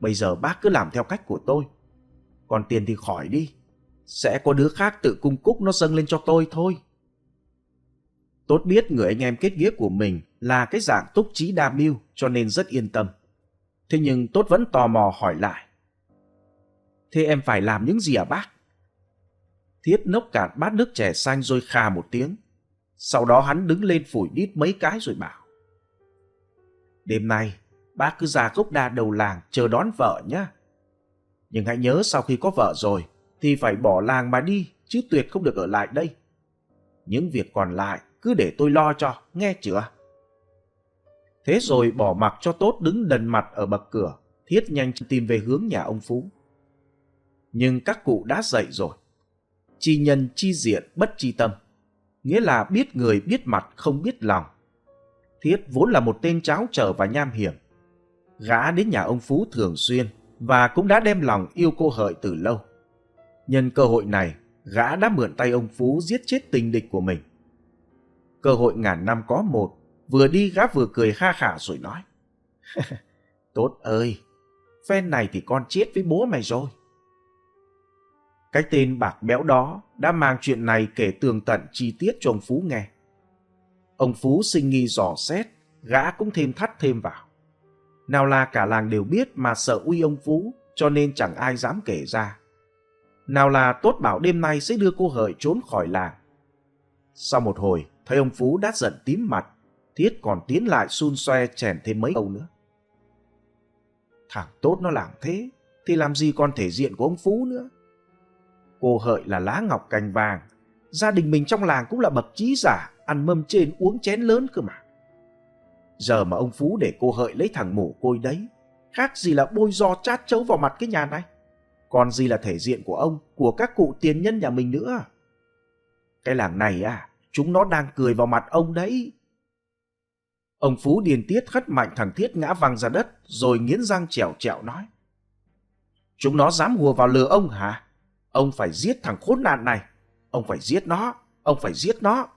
Bây giờ bác cứ làm theo cách của tôi. Còn tiền thì khỏi đi. Sẽ có đứa khác tự cung cúc nó dâng lên cho tôi thôi. Tốt biết người anh em kết nghĩa của mình là cái dạng túc trí đa mưu cho nên rất yên tâm. Thế nhưng Tốt vẫn tò mò hỏi lại. Thế em phải làm những gì à bác? Thiết nốc cạn bát nước chè xanh rồi khà một tiếng. Sau đó hắn đứng lên phủi đít mấy cái rồi bảo. Đêm nay, bác cứ ra gốc đa đầu làng chờ đón vợ nhé. Nhưng hãy nhớ sau khi có vợ rồi, thì phải bỏ làng mà đi, chứ tuyệt không được ở lại đây. Những việc còn lại cứ để tôi lo cho, nghe chưa? Thế rồi bỏ mặc cho tốt đứng đần mặt ở bậc cửa, thiết nhanh tìm về hướng nhà ông Phú. Nhưng các cụ đã dậy rồi. Chi nhân chi diện bất chi tâm, nghĩa là biết người biết mặt không biết lòng. Thiết vốn là một tên cháo trở và nham hiểm. Gã đến nhà ông Phú thường xuyên và cũng đã đem lòng yêu cô hợi từ lâu. Nhân cơ hội này, gã đã mượn tay ông Phú giết chết tình địch của mình. Cơ hội ngàn năm có một, vừa đi gã vừa cười kha khả rồi nói. (laughs) Tốt ơi, phen này thì con chết với bố mày rồi. Cái tên bạc béo đó đã mang chuyện này kể tường tận chi tiết cho ông Phú nghe. Ông Phú sinh nghi dò xét, gã cũng thêm thắt thêm vào. Nào là cả làng đều biết mà sợ uy ông Phú, cho nên chẳng ai dám kể ra. Nào là tốt bảo đêm nay sẽ đưa cô hợi trốn khỏi làng. Sau một hồi, thấy ông Phú đã giận tím mặt, Thiết còn tiến lại xun xoe chèn thêm mấy câu nữa. Thằng tốt nó làm thế, thì làm gì còn thể diện của ông Phú nữa. Cô hợi là lá ngọc cành vàng, gia đình mình trong làng cũng là bậc trí giả, ăn mâm trên uống chén lớn cơ mà. Giờ mà ông Phú để cô hợi lấy thằng mổ côi đấy, khác gì là bôi do chát chấu vào mặt cái nhà này. Còn gì là thể diện của ông, của các cụ tiền nhân nhà mình nữa. Cái làng này à, chúng nó đang cười vào mặt ông đấy. Ông Phú điền tiết hất mạnh thằng Thiết ngã văng ra đất, rồi nghiến răng trèo trèo nói. Chúng nó dám hùa vào lừa ông hả? Ông phải giết thằng khốn nạn này. Ông phải giết nó. Ông phải giết nó.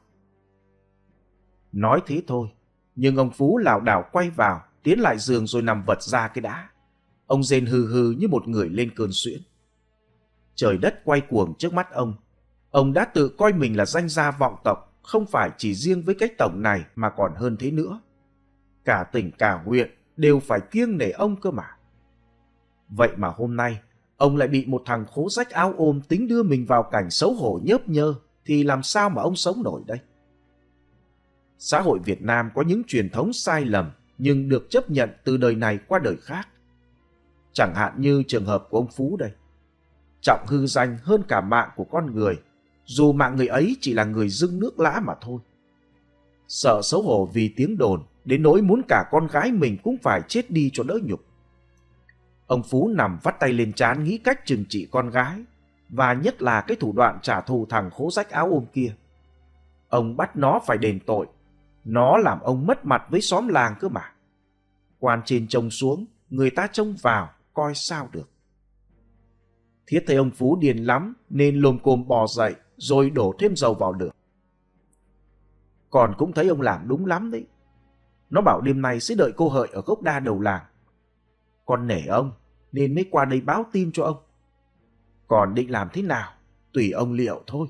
Nói thế thôi. Nhưng ông Phú lảo đảo quay vào, tiến lại giường rồi nằm vật ra cái đá. Ông rên hừ hừ như một người lên cơn suyễn. Trời đất quay cuồng trước mắt ông. Ông đã tự coi mình là danh gia vọng tộc, không phải chỉ riêng với cái tổng này mà còn hơn thế nữa. Cả tỉnh cả huyện đều phải kiêng nể ông cơ mà. Vậy mà hôm nay, ông lại bị một thằng khố rách áo ôm tính đưa mình vào cảnh xấu hổ nhớp nhơ, thì làm sao mà ông sống nổi đây? Xã hội Việt Nam có những truyền thống sai lầm nhưng được chấp nhận từ đời này qua đời khác. Chẳng hạn như trường hợp của ông Phú đây. Trọng hư danh hơn cả mạng của con người, dù mạng người ấy chỉ là người dưng nước lã mà thôi. Sợ xấu hổ vì tiếng đồn, đến nỗi muốn cả con gái mình cũng phải chết đi cho đỡ nhục. Ông Phú nằm vắt tay lên trán nghĩ cách trừng trị con gái, và nhất là cái thủ đoạn trả thù thằng khố rách áo ôm kia. Ông bắt nó phải đền tội, nó làm ông mất mặt với xóm làng cơ mà. Quan trên trông xuống, người ta trông vào, coi sao được. Thiết thấy ông Phú điền lắm, nên lồm cồm bò dậy, rồi đổ thêm dầu vào lửa. Còn cũng thấy ông làm đúng lắm đấy. Nó bảo đêm nay sẽ đợi cô hợi ở gốc đa đầu làng. Con nể ông, nên mới qua đây báo tin cho ông. Còn định làm thế nào, tùy ông liệu thôi.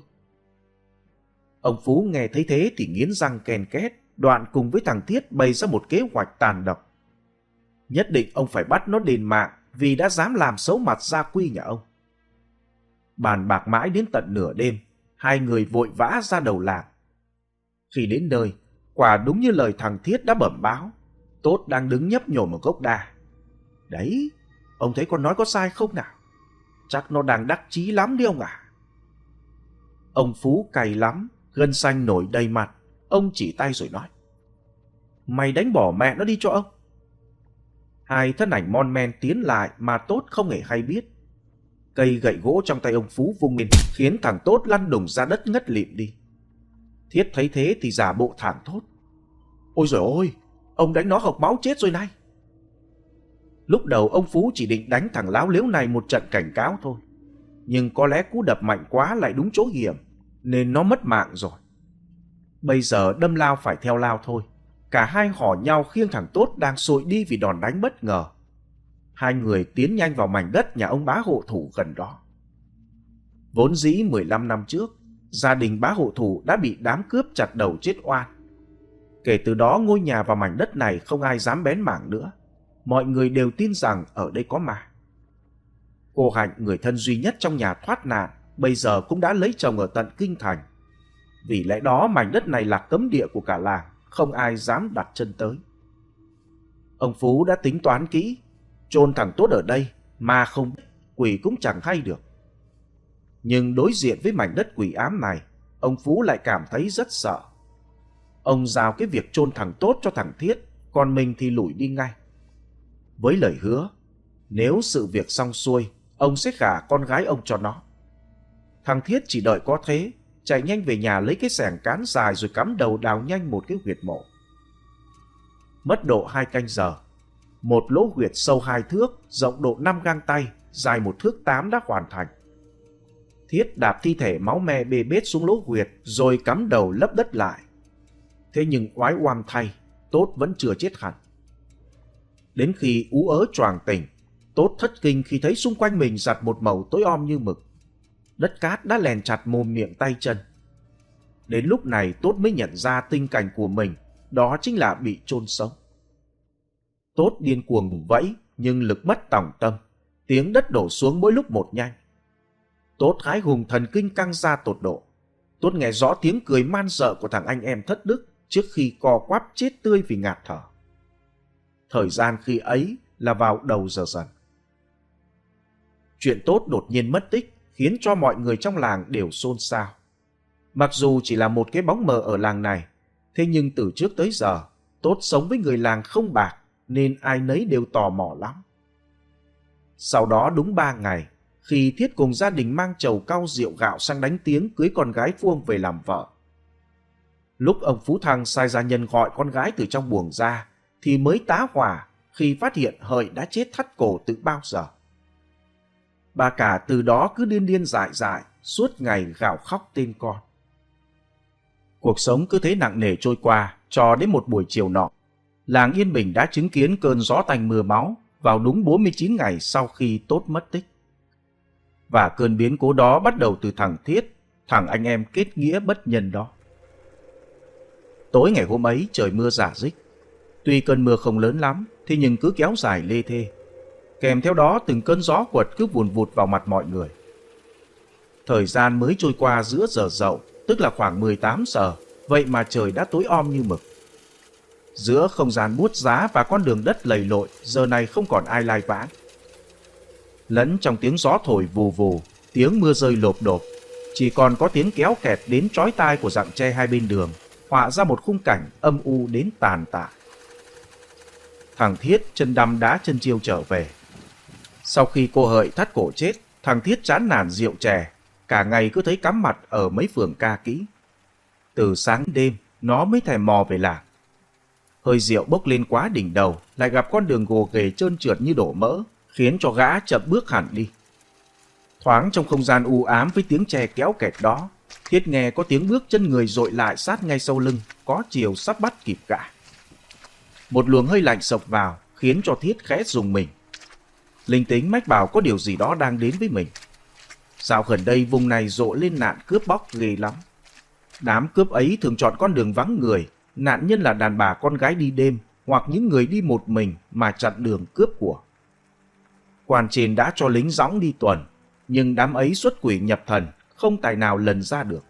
Ông Phú nghe thấy thế thì nghiến răng kèn két, đoạn cùng với thằng Thiết bày ra một kế hoạch tàn độc. Nhất định ông phải bắt nó đền mạng vì đã dám làm xấu mặt gia quy nhà ông. Bàn bạc mãi đến tận nửa đêm, hai người vội vã ra đầu làng. Khi đến nơi, quả đúng như lời thằng Thiết đã bẩm báo, Tốt đang đứng nhấp nhổm ở gốc đa. Đấy, ông thấy con nói có sai không nào? Chắc nó đang đắc chí lắm đi ông ạ. Ông Phú cay lắm, gân xanh nổi đầy mặt. Ông chỉ tay rồi nói. Mày đánh bỏ mẹ nó đi cho ông. Hai thân ảnh mon men tiến lại mà Tốt không hề hay biết. Cây gậy gỗ trong tay ông Phú vung lên khiến thằng Tốt lăn đùng ra đất ngất lịm đi. Thiết thấy thế thì giả bộ thẳng thốt. Ôi rồi ôi, ông đánh nó học máu chết rồi này. Lúc đầu ông Phú chỉ định đánh thằng láo liếu này một trận cảnh cáo thôi. Nhưng có lẽ cú đập mạnh quá lại đúng chỗ hiểm, nên nó mất mạng rồi. Bây giờ đâm lao phải theo lao thôi. Cả hai hò nhau khiêng thằng Tốt đang sội đi vì đòn đánh bất ngờ. Hai người tiến nhanh vào mảnh đất nhà ông bá hộ thủ gần đó. Vốn dĩ 15 năm trước, gia đình bá hộ thủ đã bị đám cướp chặt đầu chết oan. Kể từ đó ngôi nhà và mảnh đất này không ai dám bén mảng nữa. Mọi người đều tin rằng ở đây có ma. Cô Hạnh, người thân duy nhất trong nhà thoát nạn, bây giờ cũng đã lấy chồng ở tận Kinh Thành. Vì lẽ đó mảnh đất này là cấm địa của cả làng, không ai dám đặt chân tới. Ông Phú đã tính toán kỹ, chôn thằng tốt ở đây, mà không biết quỷ cũng chẳng hay được. Nhưng đối diện với mảnh đất quỷ ám này, ông Phú lại cảm thấy rất sợ. Ông giao cái việc chôn thằng tốt cho thằng Thiết, còn mình thì lủi đi ngay. Với lời hứa, nếu sự việc xong xuôi, ông sẽ gả con gái ông cho nó. Thằng Thiết chỉ đợi có thế, chạy nhanh về nhà lấy cái sẻng cán dài rồi cắm đầu đào nhanh một cái huyệt mộ. Mất độ hai canh giờ, một lỗ huyệt sâu hai thước, rộng độ năm gang tay, dài một thước tám đã hoàn thành. Thiết đạp thi thể máu me bê bết xuống lỗ huyệt rồi cắm đầu lấp đất lại. Thế nhưng oái oăm thay, tốt vẫn chưa chết hẳn. Đến khi ú ớ choàng tỉnh, Tốt thất kinh khi thấy xung quanh mình giặt một màu tối om như mực. Đất cát đã lèn chặt mồm miệng tay chân. Đến lúc này Tốt mới nhận ra tình cảnh của mình, đó chính là bị chôn sống. Tốt điên cuồng vẫy, nhưng lực mất tòng tâm. Tiếng đất đổ xuống mỗi lúc một nhanh. Tốt hái hùng thần kinh căng ra tột độ. Tốt nghe rõ tiếng cười man sợ của thằng anh em thất đức trước khi co quắp chết tươi vì ngạt thở. Thời gian khi ấy là vào đầu giờ dần. Chuyện tốt đột nhiên mất tích khiến cho mọi người trong làng đều xôn xao. Mặc dù chỉ là một cái bóng mờ ở làng này, thế nhưng từ trước tới giờ, tốt sống với người làng không bạc nên ai nấy đều tò mò lắm. Sau đó đúng ba ngày, khi Thiết cùng gia đình mang chầu cao rượu gạo sang đánh tiếng cưới con gái Phuông về làm vợ. Lúc ông Phú Thăng sai gia nhân gọi con gái từ trong buồng ra, thì mới tá hỏa khi phát hiện Hợi đã chết thắt cổ từ bao giờ. Bà cả từ đó cứ điên điên dại dại, suốt ngày gào khóc tên con. Cuộc sống cứ thế nặng nề trôi qua, cho đến một buổi chiều nọ. Làng Yên Bình đã chứng kiến cơn gió tanh mưa máu vào đúng 49 ngày sau khi tốt mất tích. Và cơn biến cố đó bắt đầu từ thằng Thiết, thằng anh em kết nghĩa bất nhân đó. Tối ngày hôm ấy trời mưa giả dích. Tuy cơn mưa không lớn lắm, thế nhưng cứ kéo dài lê thê. Kèm theo đó từng cơn gió quật cứ vùn vụt vào mặt mọi người. Thời gian mới trôi qua giữa giờ dậu, tức là khoảng 18 giờ, vậy mà trời đã tối om như mực. Giữa không gian bút giá và con đường đất lầy lội, giờ này không còn ai lai vãng. Lẫn trong tiếng gió thổi vù vù, tiếng mưa rơi lộp đột, chỉ còn có tiếng kéo kẹt đến chói tai của dạng tre hai bên đường, họa ra một khung cảnh âm u đến tàn tạ. Thằng Thiết chân đăm đá chân chiêu trở về. Sau khi cô hợi thắt cổ chết, thằng Thiết chán nản rượu chè, cả ngày cứ thấy cắm mặt ở mấy phường ca kỹ. Từ sáng đêm, nó mới thèm mò về làng. Hơi rượu bốc lên quá đỉnh đầu, lại gặp con đường gồ ghề trơn trượt như đổ mỡ, khiến cho gã chậm bước hẳn đi. Thoáng trong không gian u ám với tiếng chè kéo kẹt đó, Thiết nghe có tiếng bước chân người dội lại sát ngay sau lưng, có chiều sắp bắt kịp gã. Một luồng hơi lạnh sộc vào, khiến cho Thiết khẽ dùng mình. Linh tính mách bảo có điều gì đó đang đến với mình. Dạo gần đây vùng này rộ lên nạn cướp bóc ghê lắm. Đám cướp ấy thường chọn con đường vắng người, nạn nhân là đàn bà con gái đi đêm hoặc những người đi một mình mà chặn đường cướp của. Quan trên đã cho lính dõng đi tuần, nhưng đám ấy xuất quỷ nhập thần, không tài nào lần ra được.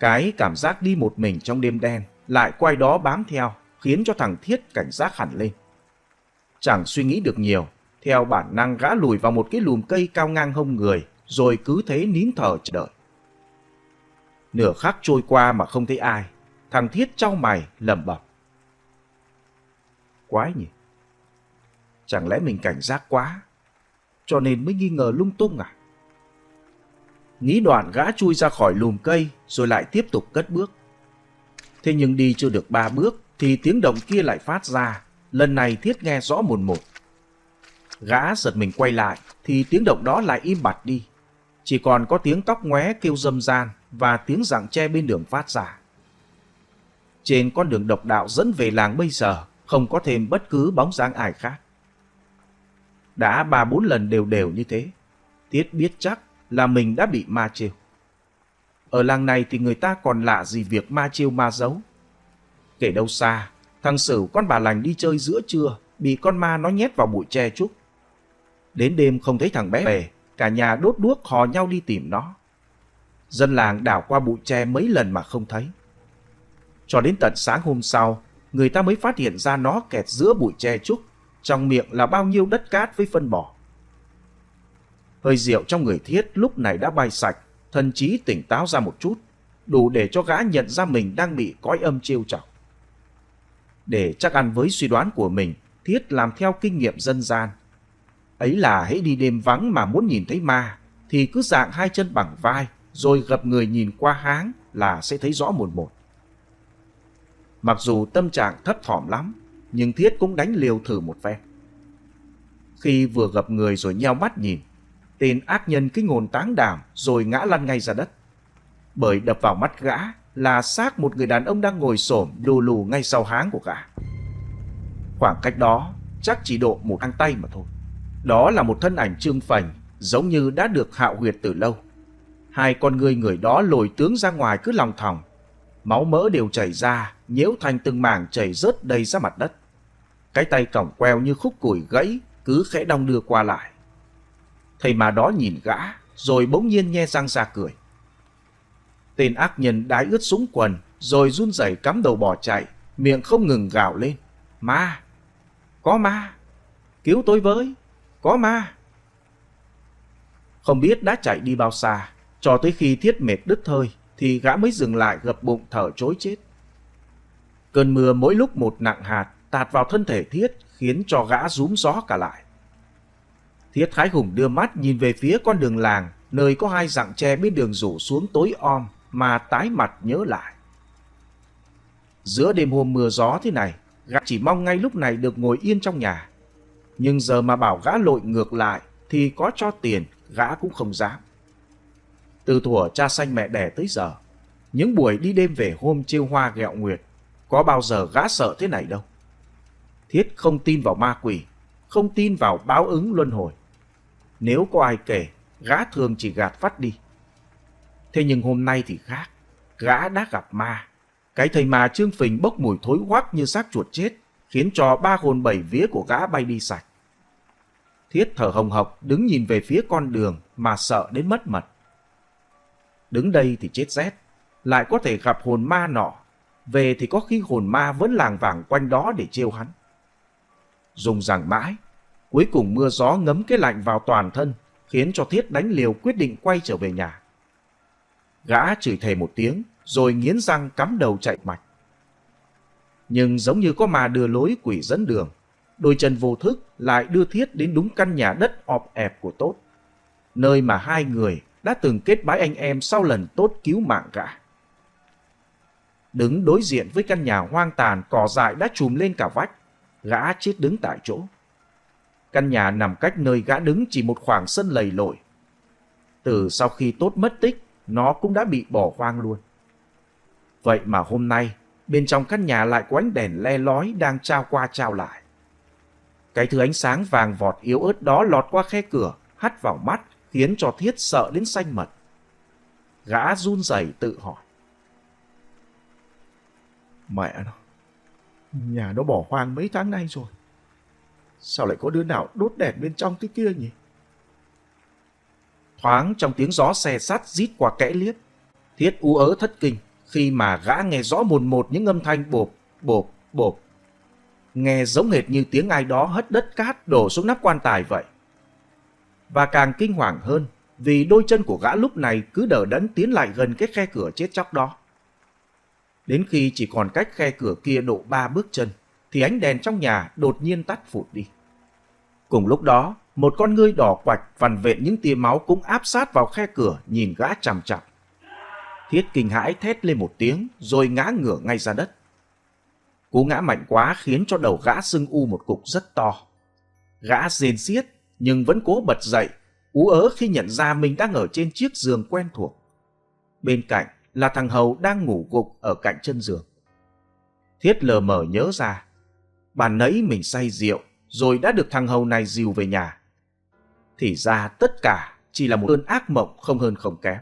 Cái cảm giác đi một mình trong đêm đen lại quay đó bám theo, khiến cho thằng Thiết cảnh giác hẳn lên. Chẳng suy nghĩ được nhiều, theo bản năng gã lùi vào một cái lùm cây cao ngang hông người, rồi cứ thế nín thở chờ đợi. Nửa khắc trôi qua mà không thấy ai, thằng Thiết trao mày lẩm bẩm. Quái nhỉ? Chẳng lẽ mình cảnh giác quá, cho nên mới nghi ngờ lung tung à? Nghĩ đoạn gã chui ra khỏi lùm cây rồi lại tiếp tục cất bước. Thế nhưng đi chưa được ba bước thì tiếng động kia lại phát ra, lần này Thiết nghe rõ mồn một. Gã giật mình quay lại thì tiếng động đó lại im bặt đi. Chỉ còn có tiếng tóc ngoé kêu dâm gian và tiếng dạng tre bên đường phát ra. Trên con đường độc đạo dẫn về làng bây giờ không có thêm bất cứ bóng dáng ai khác. Đã ba bốn lần đều đều như thế, tiết biết chắc là mình đã bị ma trêu. Ở làng này thì người ta còn lạ gì việc ma trêu ma giấu. Kể đâu xa, thằng Sửu con bà lành đi chơi giữa trưa, bị con ma nó nhét vào bụi tre trúc. Đến đêm không thấy thằng bé về, cả nhà đốt đuốc hò nhau đi tìm nó. Dân làng đảo qua bụi tre mấy lần mà không thấy. Cho đến tận sáng hôm sau, người ta mới phát hiện ra nó kẹt giữa bụi tre trúc, trong miệng là bao nhiêu đất cát với phân bò. Hơi rượu trong người thiết lúc này đã bay sạch, thần trí tỉnh táo ra một chút, đủ để cho gã nhận ra mình đang bị cõi âm trêu chọc. Để chắc ăn với suy đoán của mình, thiết làm theo kinh nghiệm dân gian. Ấy là hãy đi đêm vắng mà muốn nhìn thấy ma, thì cứ dạng hai chân bằng vai, rồi gập người nhìn qua háng là sẽ thấy rõ một một. Mặc dù tâm trạng thấp thỏm lắm, nhưng Thiết cũng đánh liều thử một phen. Khi vừa gặp người rồi nheo mắt nhìn, tên ác nhân kinh hồn táng đảm rồi ngã lăn ngay ra đất. Bởi đập vào mắt gã là xác một người đàn ông đang ngồi xổm lù lù ngay sau háng của gã. Khoảng cách đó chắc chỉ độ một ăn tay mà thôi. Đó là một thân ảnh trương phành, giống như đã được hạo huyệt từ lâu. Hai con người người đó lồi tướng ra ngoài cứ lòng thòng. Máu mỡ đều chảy ra, nhiễu thành từng mảng chảy rớt đầy ra mặt đất. Cái tay còng queo như khúc củi gãy, cứ khẽ đong đưa qua lại. Thầy mà đó nhìn gã, rồi bỗng nhiên nhe răng ra cười. Tên ác nhân đái ướt súng quần, rồi run rẩy cắm đầu bỏ chạy, miệng không ngừng gào lên. Ma! Có ma! Cứu tôi với! Có ma! Không biết đã chạy đi bao xa, cho tới khi thiết mệt đứt hơi, thì gã mới dừng lại gập bụng thở chối chết. Cơn mưa mỗi lúc một nặng hạt tạt vào thân thể thiết khiến cho gã rúm gió cả lại. Thiết Thái Hùng đưa mắt nhìn về phía con đường làng, nơi có hai dạng tre bên đường rủ xuống tối om mà tái mặt nhớ lại. Giữa đêm hôm mưa gió thế này, gã chỉ mong ngay lúc này được ngồi yên trong nhà. Nhưng giờ mà bảo gã lội ngược lại thì có cho tiền, gã cũng không dám. Từ thuở cha sanh mẹ đẻ tới giờ, những buổi đi đêm về hôm chiêu hoa gẹo nguyệt, có bao giờ gã sợ thế này đâu. Thiết không tin vào ma quỷ, không tin vào báo ứng luân hồi. Nếu có ai kể, gã thường chỉ gạt phát đi. Thế nhưng hôm nay thì khác, gã đã gặp ma. Cái thầy mà Trương Phình bốc mùi thối hoắc như xác chuột chết, khiến cho ba hồn bảy vía của gã bay đi sạch. Thiết thở hồng hộc đứng nhìn về phía con đường mà sợ đến mất mật. Đứng đây thì chết rét, lại có thể gặp hồn ma nọ. Về thì có khi hồn ma vẫn làng vàng quanh đó để trêu hắn. Dùng rằng mãi, cuối cùng mưa gió ngấm cái lạnh vào toàn thân, khiến cho Thiết đánh liều quyết định quay trở về nhà. Gã chửi thề một tiếng, rồi nghiến răng cắm đầu chạy mạch. Nhưng giống như có mà đưa lối quỷ dẫn đường, đôi chân vô thức lại đưa Thiết đến đúng căn nhà đất ọp ẹp của Tốt, nơi mà hai người đã từng kết bái anh em sau lần Tốt cứu mạng gã. Đứng đối diện với căn nhà hoang tàn cỏ dại đã trùm lên cả vách, gã chết đứng tại chỗ. Căn nhà nằm cách nơi gã đứng chỉ một khoảng sân lầy lội. Từ sau khi Tốt mất tích, nó cũng đã bị bỏ hoang luôn. Vậy mà hôm nay, bên trong căn nhà lại có ánh đèn le lói đang trao qua trao lại. Cái thứ ánh sáng vàng vọt yếu ớt đó lọt qua khe cửa, hắt vào mắt, khiến cho Thiết sợ đến xanh mật. Gã run rẩy tự hỏi. Mẹ nó, nhà nó bỏ hoang mấy tháng nay rồi. Sao lại có đứa nào đốt đèn bên trong cái kia nhỉ? Thoáng trong tiếng gió xe sát rít qua kẽ liếc, Thiết ú ớ thất kinh khi mà gã nghe rõ mồn một những âm thanh bộp, bộp, bộp. Nghe giống hệt như tiếng ai đó hất đất cát đổ xuống nắp quan tài vậy. Và càng kinh hoàng hơn vì đôi chân của gã lúc này cứ đỡ đẫn tiến lại gần cái khe cửa chết chóc đó. Đến khi chỉ còn cách khe cửa kia độ ba bước chân, thì ánh đèn trong nhà đột nhiên tắt phụt đi. Cùng lúc đó, một con ngươi đỏ quạch vằn vện những tia máu cũng áp sát vào khe cửa nhìn gã chằm chằm. Thiết kinh hãi thét lên một tiếng rồi ngã ngửa ngay ra đất. Cú ngã mạnh quá khiến cho đầu gã sưng u một cục rất to. Gã rên xiết nhưng vẫn cố bật dậy, ú ớ khi nhận ra mình đang ở trên chiếc giường quen thuộc. Bên cạnh là thằng Hầu đang ngủ gục ở cạnh chân giường. Thiết lờ mờ nhớ ra, bàn nãy mình say rượu rồi đã được thằng Hầu này dìu về nhà. Thì ra tất cả chỉ là một cơn ác mộng không hơn không kém.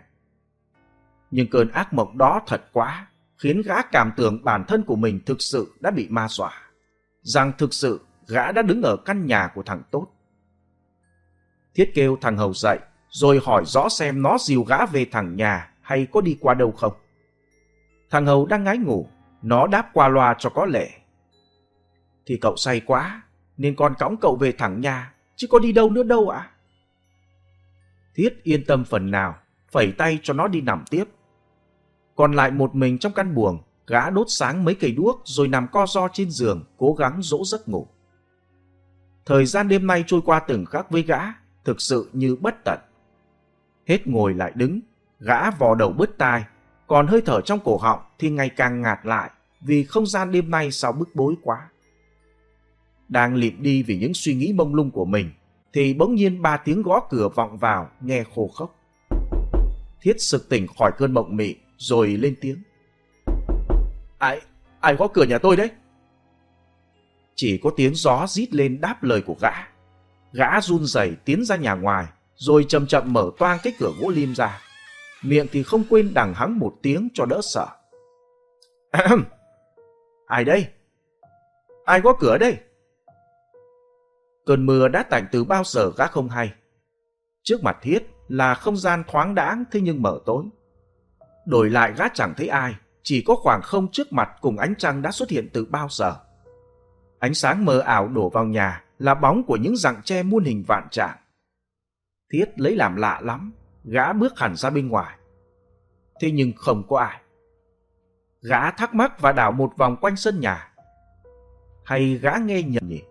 Nhưng cơn ác mộng đó thật quá, khiến gã cảm tưởng bản thân của mình thực sự đã bị ma dọa. Rằng thực sự gã đã đứng ở căn nhà của thằng Tốt. Thiết kêu thằng Hầu dậy, rồi hỏi rõ xem nó dìu gã về thẳng nhà hay có đi qua đâu không. Thằng Hầu đang ngái ngủ, nó đáp qua loa cho có lệ. Thì cậu say quá, nên con cõng cậu về thẳng nhà, chứ có đi đâu nữa đâu ạ. Thiết yên tâm phần nào, phẩy tay cho nó đi nằm tiếp. Còn lại một mình trong căn buồng, gã đốt sáng mấy cây đuốc rồi nằm co ro trên giường, cố gắng dỗ giấc ngủ. Thời gian đêm nay trôi qua từng khắc với gã, thực sự như bất tận. Hết ngồi lại đứng, gã vò đầu bứt tai, còn hơi thở trong cổ họng thì ngày càng ngạt lại vì không gian đêm nay sao bức bối quá. Đang lịm đi vì những suy nghĩ mông lung của mình, thì bỗng nhiên ba tiếng gõ cửa vọng vào nghe khô khốc. Thiết sực tỉnh khỏi cơn mộng mị, rồi lên tiếng. Ai, ai gõ cửa nhà tôi đấy? Chỉ có tiếng gió rít lên đáp lời của gã. Gã run rẩy tiến ra nhà ngoài, rồi chậm chậm mở toang cái cửa gỗ lim ra. Miệng thì không quên đằng hắng một tiếng cho đỡ sợ. Ai đây? Ai có cửa đây? Cơn mưa đã tạnh từ bao giờ gã không hay. Trước mặt thiết là không gian thoáng đãng thế nhưng mở tối. Đổi lại gã chẳng thấy ai, chỉ có khoảng không trước mặt cùng ánh trăng đã xuất hiện từ bao giờ. Ánh sáng mờ ảo đổ vào nhà là bóng của những rặng tre muôn hình vạn trạng. Thiết lấy làm lạ lắm, gã bước hẳn ra bên ngoài. Thế nhưng không có ai. Gã thắc mắc và đảo một vòng quanh sân nhà. Hay gã nghe nhầm nhỉ?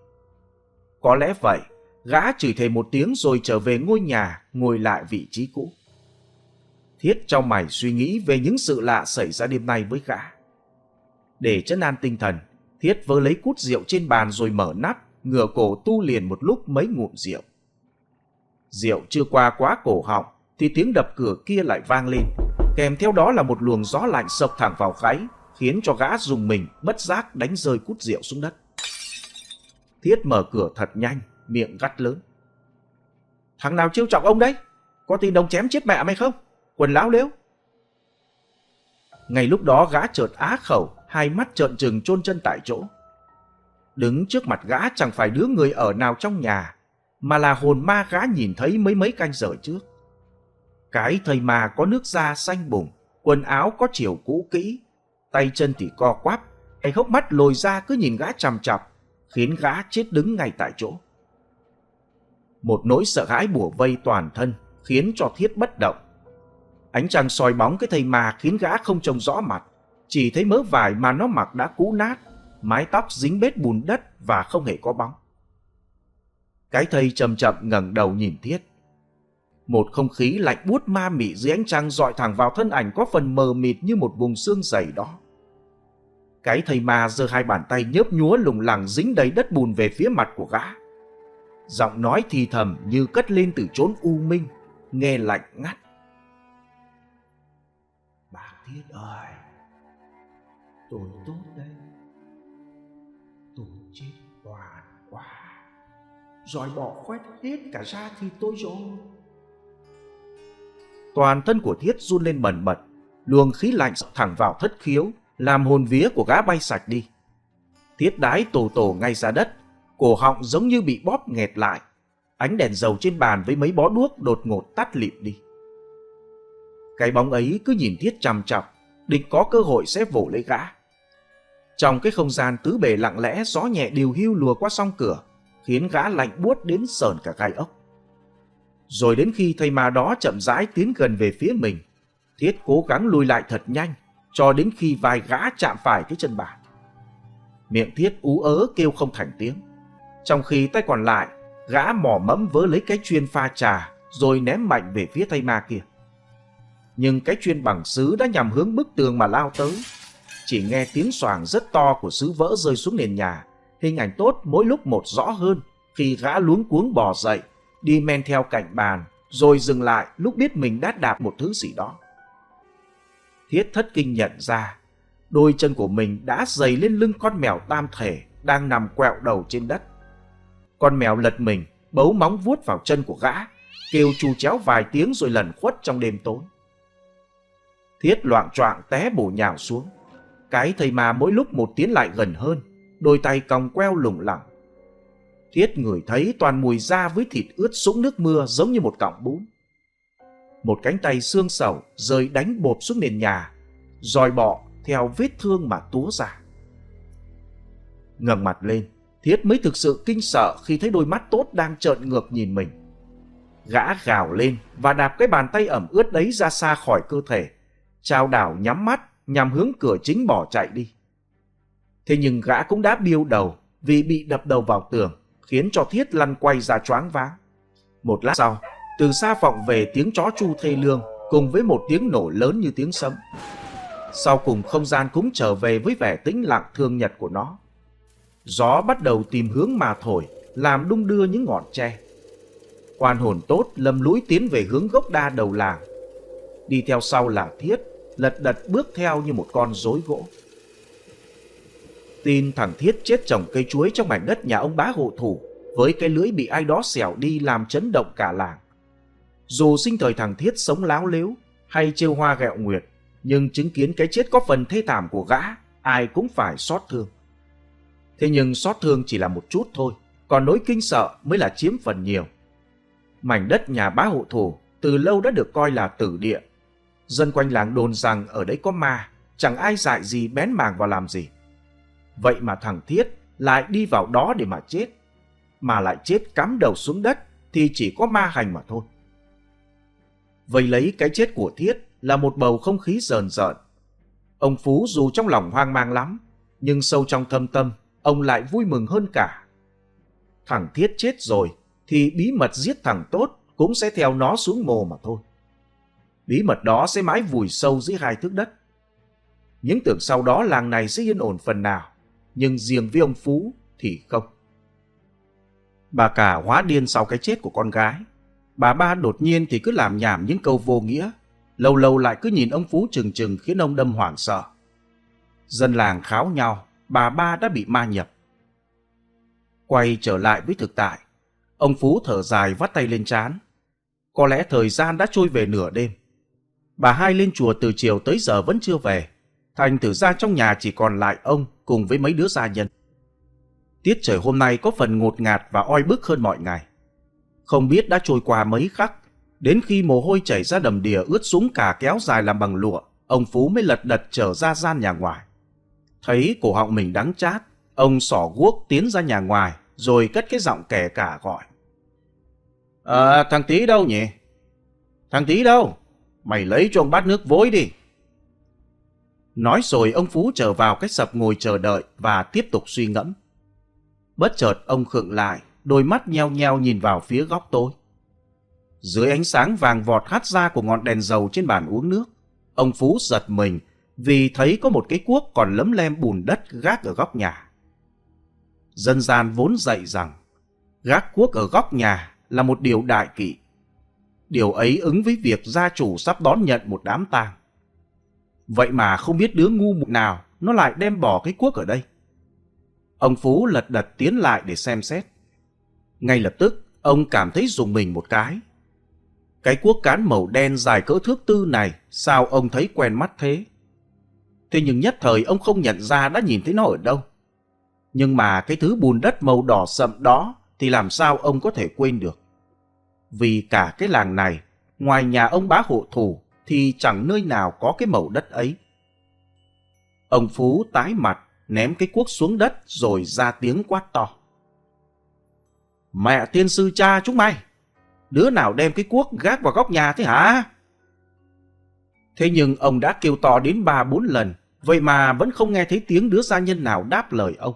Có lẽ vậy, gã chửi thề một tiếng rồi trở về ngôi nhà, ngồi lại vị trí cũ. Thiết trong mày suy nghĩ về những sự lạ xảy ra đêm nay với gã. Để chấn an tinh thần, Thiết vơ lấy cút rượu trên bàn rồi mở nắp, ngửa cổ tu liền một lúc mấy ngụm rượu. Rượu chưa qua quá cổ họng, thì tiếng đập cửa kia lại vang lên. Kèm theo đó là một luồng gió lạnh sộc thẳng vào gáy, khiến cho gã dùng mình bất giác đánh rơi cút rượu xuống đất. Thiết mở cửa thật nhanh, miệng gắt lớn. Thằng nào chiêu chọc ông đấy? Có tin ông chém chết mẹ mày không? Quần lão lếu. Ngay lúc đó gã chợt á khẩu, hai mắt trợn trừng chôn chân tại chỗ. Đứng trước mặt gã chẳng phải đứa người ở nào trong nhà, mà là hồn ma gã nhìn thấy mấy mấy canh giờ trước. Cái thầy mà có nước da xanh bụng, quần áo có chiều cũ kỹ, tay chân thì co quắp, hay hốc mắt lồi ra cứ nhìn gã chằm chọc, khiến gã chết đứng ngay tại chỗ. Một nỗi sợ hãi bủa vây toàn thân, khiến cho thiết bất động. Ánh trăng soi bóng cái thầy mà khiến gã không trông rõ mặt, chỉ thấy mớ vải mà nó mặc đã cũ nát, mái tóc dính bết bùn đất và không hề có bóng. Cái thầy chậm chậm ngẩng đầu nhìn thiết. Một không khí lạnh buốt ma mị dưới ánh trăng dọi thẳng vào thân ảnh có phần mờ mịt như một vùng xương dày đó. Cái thầy ma giơ hai bàn tay nhớp nhúa lùng lẳng dính đầy đất bùn về phía mặt của gã. Giọng nói thì thầm như cất lên từ chốn u minh, nghe lạnh ngắt. Bác Thiết ơi, tôi tốt đây. Tôi chết toàn quá. Rồi bỏ quét hết cả ra thì tôi rồi. Toàn thân của Thiết run lên bần bật, luồng khí lạnh thẳng vào thất khiếu, làm hồn vía của gã bay sạch đi. Thiết đái tổ tổ ngay ra đất, cổ họng giống như bị bóp nghẹt lại. Ánh đèn dầu trên bàn với mấy bó đuốc đột ngột tắt lịm đi. Cái bóng ấy cứ nhìn Thiết chằm chọc định có cơ hội sẽ vỗ lấy gã. Trong cái không gian tứ bề lặng lẽ gió nhẹ điều hưu lùa qua song cửa, khiến gã lạnh buốt đến sờn cả gai ốc. Rồi đến khi thầy ma đó chậm rãi tiến gần về phía mình, Thiết cố gắng lùi lại thật nhanh, cho đến khi vai gã chạm phải cái chân bàn. Miệng Thiết ú ớ kêu không thành tiếng, trong khi tay còn lại, gã mỏ mẫm vớ lấy cái chuyên pha trà, rồi ném mạnh về phía thầy ma kia. Nhưng cái chuyên bằng sứ đã nhằm hướng bức tường mà lao tới, chỉ nghe tiếng xoàng rất to của sứ vỡ rơi xuống nền nhà. Hình ảnh tốt mỗi lúc một rõ hơn khi gã luống cuống bò dậy, đi men theo cạnh bàn, rồi dừng lại lúc biết mình đã đạp một thứ gì đó. Thiết thất kinh nhận ra, đôi chân của mình đã dày lên lưng con mèo tam thể đang nằm quẹo đầu trên đất. Con mèo lật mình, bấu móng vuốt vào chân của gã, kêu chu chéo vài tiếng rồi lẩn khuất trong đêm tối. Thiết loạn choạng té bổ nhào xuống. Cái thầy mà mỗi lúc một tiến lại gần hơn, đôi tay còng queo lủng lẳng. Thiết ngửi thấy toàn mùi da với thịt ướt sũng nước mưa giống như một cọng bún. Một cánh tay xương sầu rơi đánh bột xuống nền nhà, dòi bọ theo vết thương mà túa ra. ngẩng mặt lên, Thiết mới thực sự kinh sợ khi thấy đôi mắt tốt đang trợn ngược nhìn mình. Gã gào lên và đạp cái bàn tay ẩm ướt đấy ra xa khỏi cơ thể. Trao đảo nhắm mắt nhằm hướng cửa chính bỏ chạy đi. Thế nhưng gã cũng đã biêu đầu vì bị đập đầu vào tường, khiến cho Thiết lăn quay ra choáng váng. Một lát sau, từ xa vọng về tiếng chó chu thê lương cùng với một tiếng nổ lớn như tiếng sấm. Sau cùng không gian cũng trở về với vẻ tĩnh lặng thương nhật của nó. Gió bắt đầu tìm hướng mà thổi, làm đung đưa những ngọn tre. Quan hồn tốt lâm lũi tiến về hướng gốc đa đầu làng. Đi theo sau là Thiết, lật đật bước theo như một con rối gỗ. Tin thằng Thiết chết trồng cây chuối trong mảnh đất nhà ông bá hộ thủ với cái lưỡi bị ai đó xẻo đi làm chấn động cả làng. Dù sinh thời thằng Thiết sống láo lếu hay trêu hoa gẹo nguyệt, nhưng chứng kiến cái chết có phần thê thảm của gã, ai cũng phải xót thương. Thế nhưng xót thương chỉ là một chút thôi, còn nỗi kinh sợ mới là chiếm phần nhiều. Mảnh đất nhà bá hộ thủ từ lâu đã được coi là tử địa. Dân quanh làng đồn rằng ở đấy có ma, chẳng ai dại gì bén màng vào làm gì. Vậy mà thằng Thiết lại đi vào đó để mà chết. Mà lại chết cắm đầu xuống đất thì chỉ có ma hành mà thôi. Vậy lấy cái chết của Thiết là một bầu không khí rờn rợn. Ông Phú dù trong lòng hoang mang lắm, nhưng sâu trong thâm tâm, ông lại vui mừng hơn cả. Thằng Thiết chết rồi, thì bí mật giết thằng Tốt cũng sẽ theo nó xuống mồ mà thôi. Bí mật đó sẽ mãi vùi sâu dưới hai thước đất. Những tưởng sau đó làng này sẽ yên ổn phần nào, nhưng riêng với ông Phú thì không. Bà cả hóa điên sau cái chết của con gái. Bà ba đột nhiên thì cứ làm nhảm những câu vô nghĩa, lâu lâu lại cứ nhìn ông Phú chừng chừng khiến ông đâm hoảng sợ. Dân làng kháo nhau, bà ba đã bị ma nhập. Quay trở lại với thực tại, ông Phú thở dài vắt tay lên trán. Có lẽ thời gian đã trôi về nửa đêm. Bà hai lên chùa từ chiều tới giờ vẫn chưa về. Thành thử ra trong nhà chỉ còn lại ông cùng với mấy đứa gia nhân. Tiết trời hôm nay có phần ngột ngạt và oi bức hơn mọi ngày. Không biết đã trôi qua mấy khắc, đến khi mồ hôi chảy ra đầm đìa ướt súng cả kéo dài làm bằng lụa, ông Phú mới lật đật trở ra gian nhà ngoài. Thấy cổ họng mình đắng chát, ông sỏ guốc tiến ra nhà ngoài, rồi cất cái giọng kẻ cả gọi. À, thằng Tý đâu nhỉ? Thằng Tý đâu? Mày lấy cho ông bát nước vối đi. Nói rồi ông Phú trở vào cái sập ngồi chờ đợi và tiếp tục suy ngẫm. Bất chợt ông khựng lại, đôi mắt nheo nheo nhìn vào phía góc tối. Dưới ánh sáng vàng vọt hắt ra của ngọn đèn dầu trên bàn uống nước, ông Phú giật mình vì thấy có một cái cuốc còn lấm lem bùn đất gác ở góc nhà. Dân gian vốn dạy rằng gác cuốc ở góc nhà là một điều đại kỵ. Điều ấy ứng với việc gia chủ sắp đón nhận một đám tang. Vậy mà không biết đứa ngu mụ nào nó lại đem bỏ cái cuốc ở đây. Ông Phú lật đật tiến lại để xem xét. Ngay lập tức, ông cảm thấy dùng mình một cái. Cái cuốc cán màu đen dài cỡ thước tư này, sao ông thấy quen mắt thế? Thế nhưng nhất thời ông không nhận ra đã nhìn thấy nó ở đâu. Nhưng mà cái thứ bùn đất màu đỏ sậm đó thì làm sao ông có thể quên được? Vì cả cái làng này, ngoài nhà ông bá hộ thủ thì chẳng nơi nào có cái màu đất ấy. Ông Phú tái mặt, ném cái cuốc xuống đất rồi ra tiếng quát to. Mẹ tiên sư cha chúng mày! Đứa nào đem cái cuốc gác vào góc nhà thế hả? Thế nhưng ông đã kêu to đến ba bốn lần, vậy mà vẫn không nghe thấy tiếng đứa gia nhân nào đáp lời ông.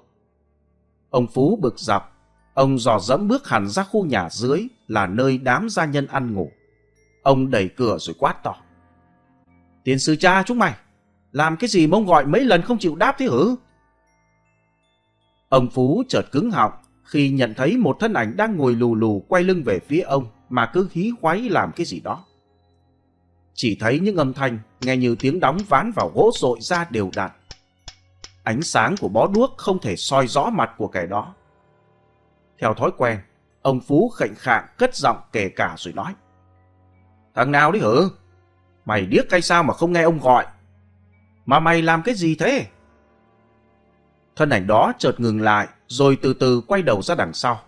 Ông Phú bực dọc, ông dò dẫm bước hẳn ra khu nhà dưới là nơi đám gia nhân ăn ngủ. Ông đẩy cửa rồi quát to. Tiền sư cha chúng mày, làm cái gì mông gọi mấy lần không chịu đáp thế hử? Ông Phú chợt cứng họng khi nhận thấy một thân ảnh đang ngồi lù lù quay lưng về phía ông mà cứ hí khoáy làm cái gì đó. Chỉ thấy những âm thanh nghe như tiếng đóng ván vào gỗ rội ra đều đặn. Ánh sáng của bó đuốc không thể soi rõ mặt của kẻ đó. Theo thói quen, ông Phú khệnh khạng cất giọng kể cả rồi nói. Thằng nào đấy hử? Mày điếc hay sao mà không nghe ông gọi? Mà mày làm cái gì thế? Thân ảnh đó chợt ngừng lại rồi từ từ quay đầu ra đằng sau.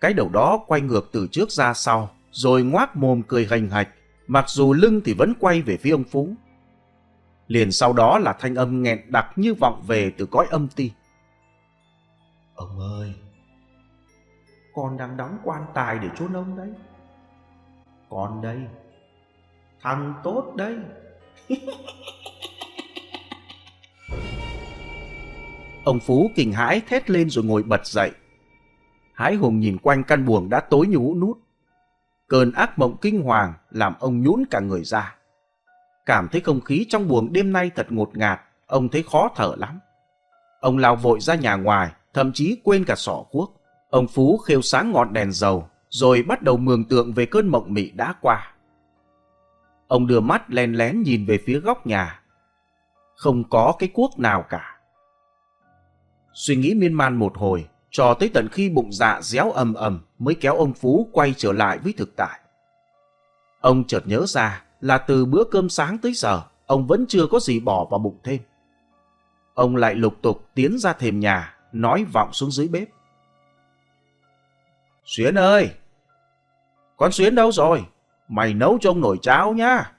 Cái đầu đó quay ngược từ trước ra sau rồi ngoác mồm cười hành hạch mặc dù lưng thì vẫn quay về phía ông Phú. Liền sau đó là thanh âm nghẹn đặc như vọng về từ cõi âm ti. Ông ơi, con đang đóng quan tài để chôn ông đấy. Con đây, thằng tốt đây. (laughs) ông Phú kinh hãi thét lên rồi ngồi bật dậy. Hái hùng nhìn quanh căn buồng đã tối như hũ nút. Cơn ác mộng kinh hoàng làm ông nhũn cả người ra. Cảm thấy không khí trong buồng đêm nay thật ngột ngạt, ông thấy khó thở lắm. Ông lao vội ra nhà ngoài, thậm chí quên cả sỏ cuốc. Ông Phú khêu sáng ngọn đèn dầu, rồi bắt đầu mường tượng về cơn mộng mị đã qua. Ông đưa mắt len lén nhìn về phía góc nhà. Không có cái cuốc nào cả. Suy nghĩ miên man một hồi, cho tới tận khi bụng dạ réo ầm ầm mới kéo ông Phú quay trở lại với thực tại. Ông chợt nhớ ra là từ bữa cơm sáng tới giờ, ông vẫn chưa có gì bỏ vào bụng thêm. Ông lại lục tục tiến ra thềm nhà, nói vọng xuống dưới bếp. Xuyến ơi! Con Xuyến đâu rồi? Mày nấu cho ông nồi cháo nhá!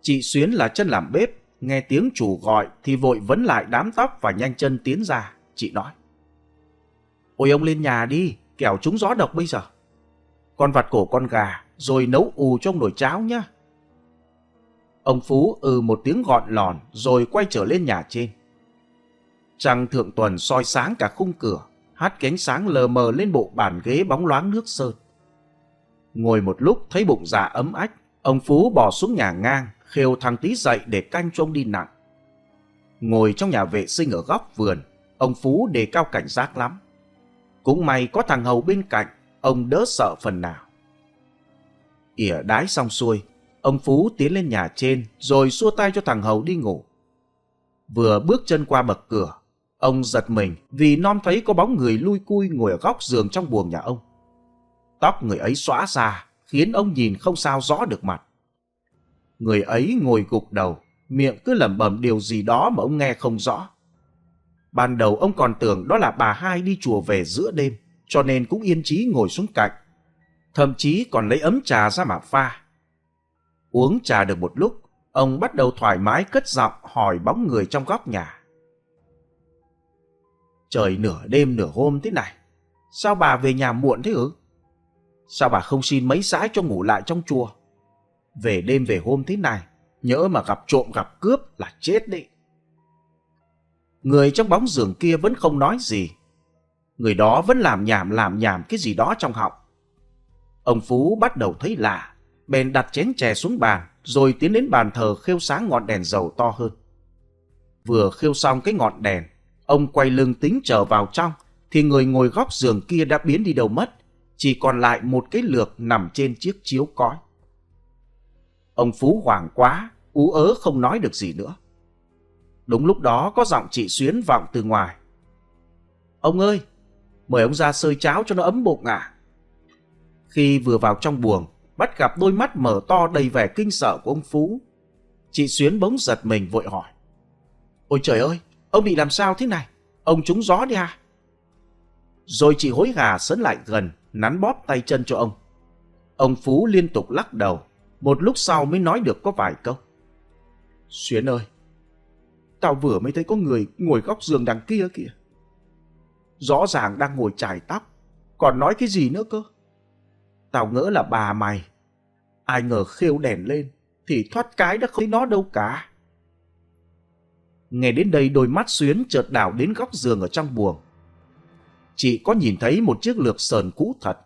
Chị Xuyến là chân làm bếp, nghe tiếng chủ gọi thì vội vấn lại đám tóc và nhanh chân tiến ra. Chị nói. Ôi ông lên nhà đi, kẻo chúng gió độc bây giờ. Con vặt cổ con gà, rồi nấu ù trong nồi cháo nhá. Ông Phú ừ một tiếng gọn lòn, rồi quay trở lên nhà trên. Trăng thượng tuần soi sáng cả khung cửa, hát cánh sáng lờ mờ lên bộ bàn ghế bóng loáng nước sơn. Ngồi một lúc thấy bụng dạ ấm ách, ông Phú bỏ xuống nhà ngang, khều thằng tí dậy để canh cho ông đi nặng. Ngồi trong nhà vệ sinh ở góc vườn, ông Phú đề cao cảnh giác lắm. Cũng may có thằng Hầu bên cạnh, ông đỡ sợ phần nào. ỉa đái xong xuôi, ông Phú tiến lên nhà trên rồi xua tay cho thằng Hầu đi ngủ. Vừa bước chân qua bậc cửa, ông giật mình vì non thấy có bóng người lui cui ngồi ở góc giường trong buồng nhà ông. Tóc người ấy xóa ra, khiến ông nhìn không sao rõ được mặt. Người ấy ngồi gục đầu, miệng cứ lẩm bẩm điều gì đó mà ông nghe không rõ. Ban đầu ông còn tưởng đó là bà hai đi chùa về giữa đêm, cho nên cũng yên trí ngồi xuống cạnh. Thậm chí còn lấy ấm trà ra mà pha. Uống trà được một lúc, ông bắt đầu thoải mái cất giọng hỏi bóng người trong góc nhà. Trời nửa đêm nửa hôm thế này, sao bà về nhà muộn thế ư? Sao bà không xin mấy sái cho ngủ lại trong chùa? Về đêm về hôm thế này, nhỡ mà gặp trộm gặp cướp là chết đấy. Người trong bóng giường kia vẫn không nói gì. Người đó vẫn làm nhảm làm nhảm cái gì đó trong họng. Ông Phú bắt đầu thấy lạ, bèn đặt chén chè xuống bàn, rồi tiến đến bàn thờ khêu sáng ngọn đèn dầu to hơn. Vừa khêu xong cái ngọn đèn, ông quay lưng tính trở vào trong, thì người ngồi góc giường kia đã biến đi đâu mất, chỉ còn lại một cái lược nằm trên chiếc chiếu cói. Ông Phú hoảng quá, ú ớ không nói được gì nữa. Đúng lúc đó có giọng chị Xuyến vọng từ ngoài. Ông ơi, mời ông ra sơi cháo cho nó ấm bụng à. Khi vừa vào trong buồng, bắt gặp đôi mắt mở to đầy vẻ kinh sợ của ông Phú. Chị Xuyến bỗng giật mình vội hỏi. Ôi trời ơi, ông bị làm sao thế này? Ông trúng gió đi à? Rồi chị hối hả sấn lại gần, nắn bóp tay chân cho ông. Ông Phú liên tục lắc đầu, một lúc sau mới nói được có vài câu. Xuyến ơi, tao vừa mới thấy có người ngồi góc giường đằng kia kìa. Rõ ràng đang ngồi chải tóc, còn nói cái gì nữa cơ? Tao ngỡ là bà mày. Ai ngờ khêu đèn lên, thì thoát cái đã không thấy nó đâu cả. Nghe đến đây đôi mắt Xuyến chợt đảo đến góc giường ở trong buồng. Chị có nhìn thấy một chiếc lược sờn cũ thật.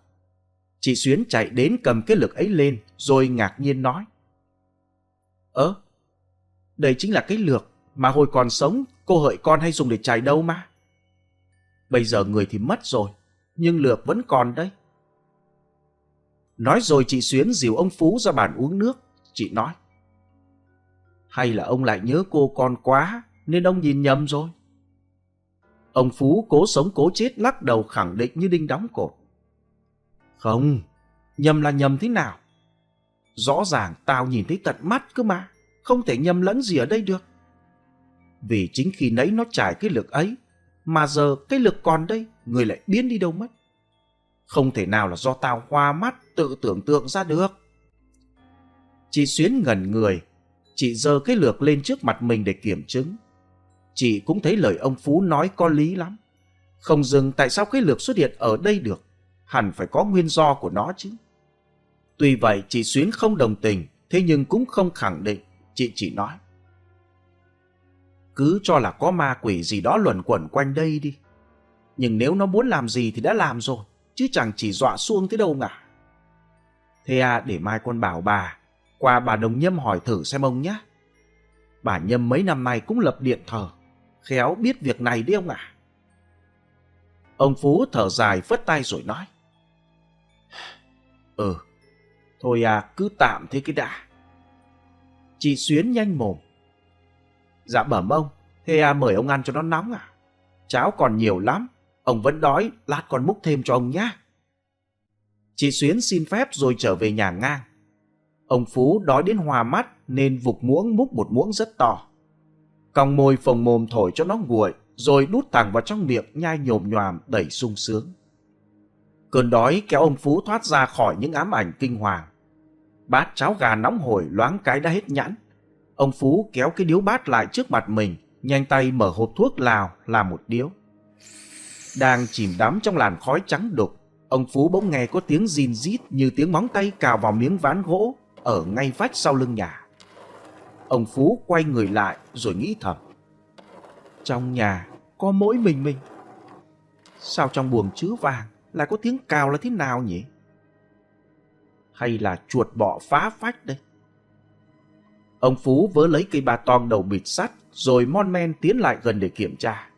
Chị Xuyến chạy đến cầm cái lược ấy lên, rồi ngạc nhiên nói. Ơ, đây chính là cái lược mà hồi còn sống cô hợi con hay dùng để chải đâu mà. Bây giờ người thì mất rồi, nhưng lược vẫn còn đấy Nói rồi chị Xuyến dìu ông Phú ra bàn uống nước. Chị nói. Hay là ông lại nhớ cô con quá nên ông nhìn nhầm rồi. Ông Phú cố sống cố chết lắc đầu khẳng định như đinh đóng cột. Không, nhầm là nhầm thế nào? Rõ ràng tao nhìn thấy tận mắt cơ mà, không thể nhầm lẫn gì ở đây được. Vì chính khi nấy nó trải cái lực ấy, mà giờ cái lực còn đây, người lại biến đi đâu mất. Không thể nào là do tao hoa mắt tự tưởng tượng ra được. Chị Xuyến ngẩn người, chị giơ cái lược lên trước mặt mình để kiểm chứng. Chị cũng thấy lời ông Phú nói có lý lắm. Không dừng tại sao cái lược xuất hiện ở đây được, hẳn phải có nguyên do của nó chứ. Tuy vậy chị Xuyến không đồng tình, thế nhưng cũng không khẳng định, chị chỉ nói. Cứ cho là có ma quỷ gì đó luẩn quẩn quanh đây đi. Nhưng nếu nó muốn làm gì thì đã làm rồi, chứ chẳng chỉ dọa xuông thế đâu ngả. Thế à, để mai con bảo bà, qua bà Đồng Nhâm hỏi thử xem ông nhé. Bà Nhâm mấy năm nay cũng lập điện thờ, khéo biết việc này đi ông ạ. Ông Phú thở dài phất tay rồi nói. Ừ, thôi à, cứ tạm thế cái đã. Chị Xuyến nhanh mồm. Dạ bẩm ông, thế à, mời ông ăn cho nó nóng à? cháo còn nhiều lắm. Ông vẫn đói, lát còn múc thêm cho ông nhé. Chị Xuyến xin phép rồi trở về nhà ngang. Ông Phú đói đến hòa mắt nên vục muỗng múc một muỗng rất to. Còng môi phồng mồm thổi cho nó nguội, rồi đút thẳng vào trong miệng nhai nhồm nhòm đầy sung sướng. Cơn đói kéo ông Phú thoát ra khỏi những ám ảnh kinh hoàng. Bát cháo gà nóng hổi loáng cái đã hết nhãn. Ông Phú kéo cái điếu bát lại trước mặt mình, nhanh tay mở hộp thuốc lào làm một điếu. Đang chìm đắm trong làn khói trắng đục, ông Phú bỗng nghe có tiếng rin rít như tiếng móng tay cào vào miếng ván gỗ ở ngay vách sau lưng nhà. Ông Phú quay người lại rồi nghĩ thầm. Trong nhà có mỗi mình mình. Sao trong buồng chứa vàng lại có tiếng cào là thế nào nhỉ? Hay là chuột bọ phá phách đây? Ông Phú vớ lấy cây ba tong đầu bịt sắt rồi mon men tiến lại gần để kiểm tra.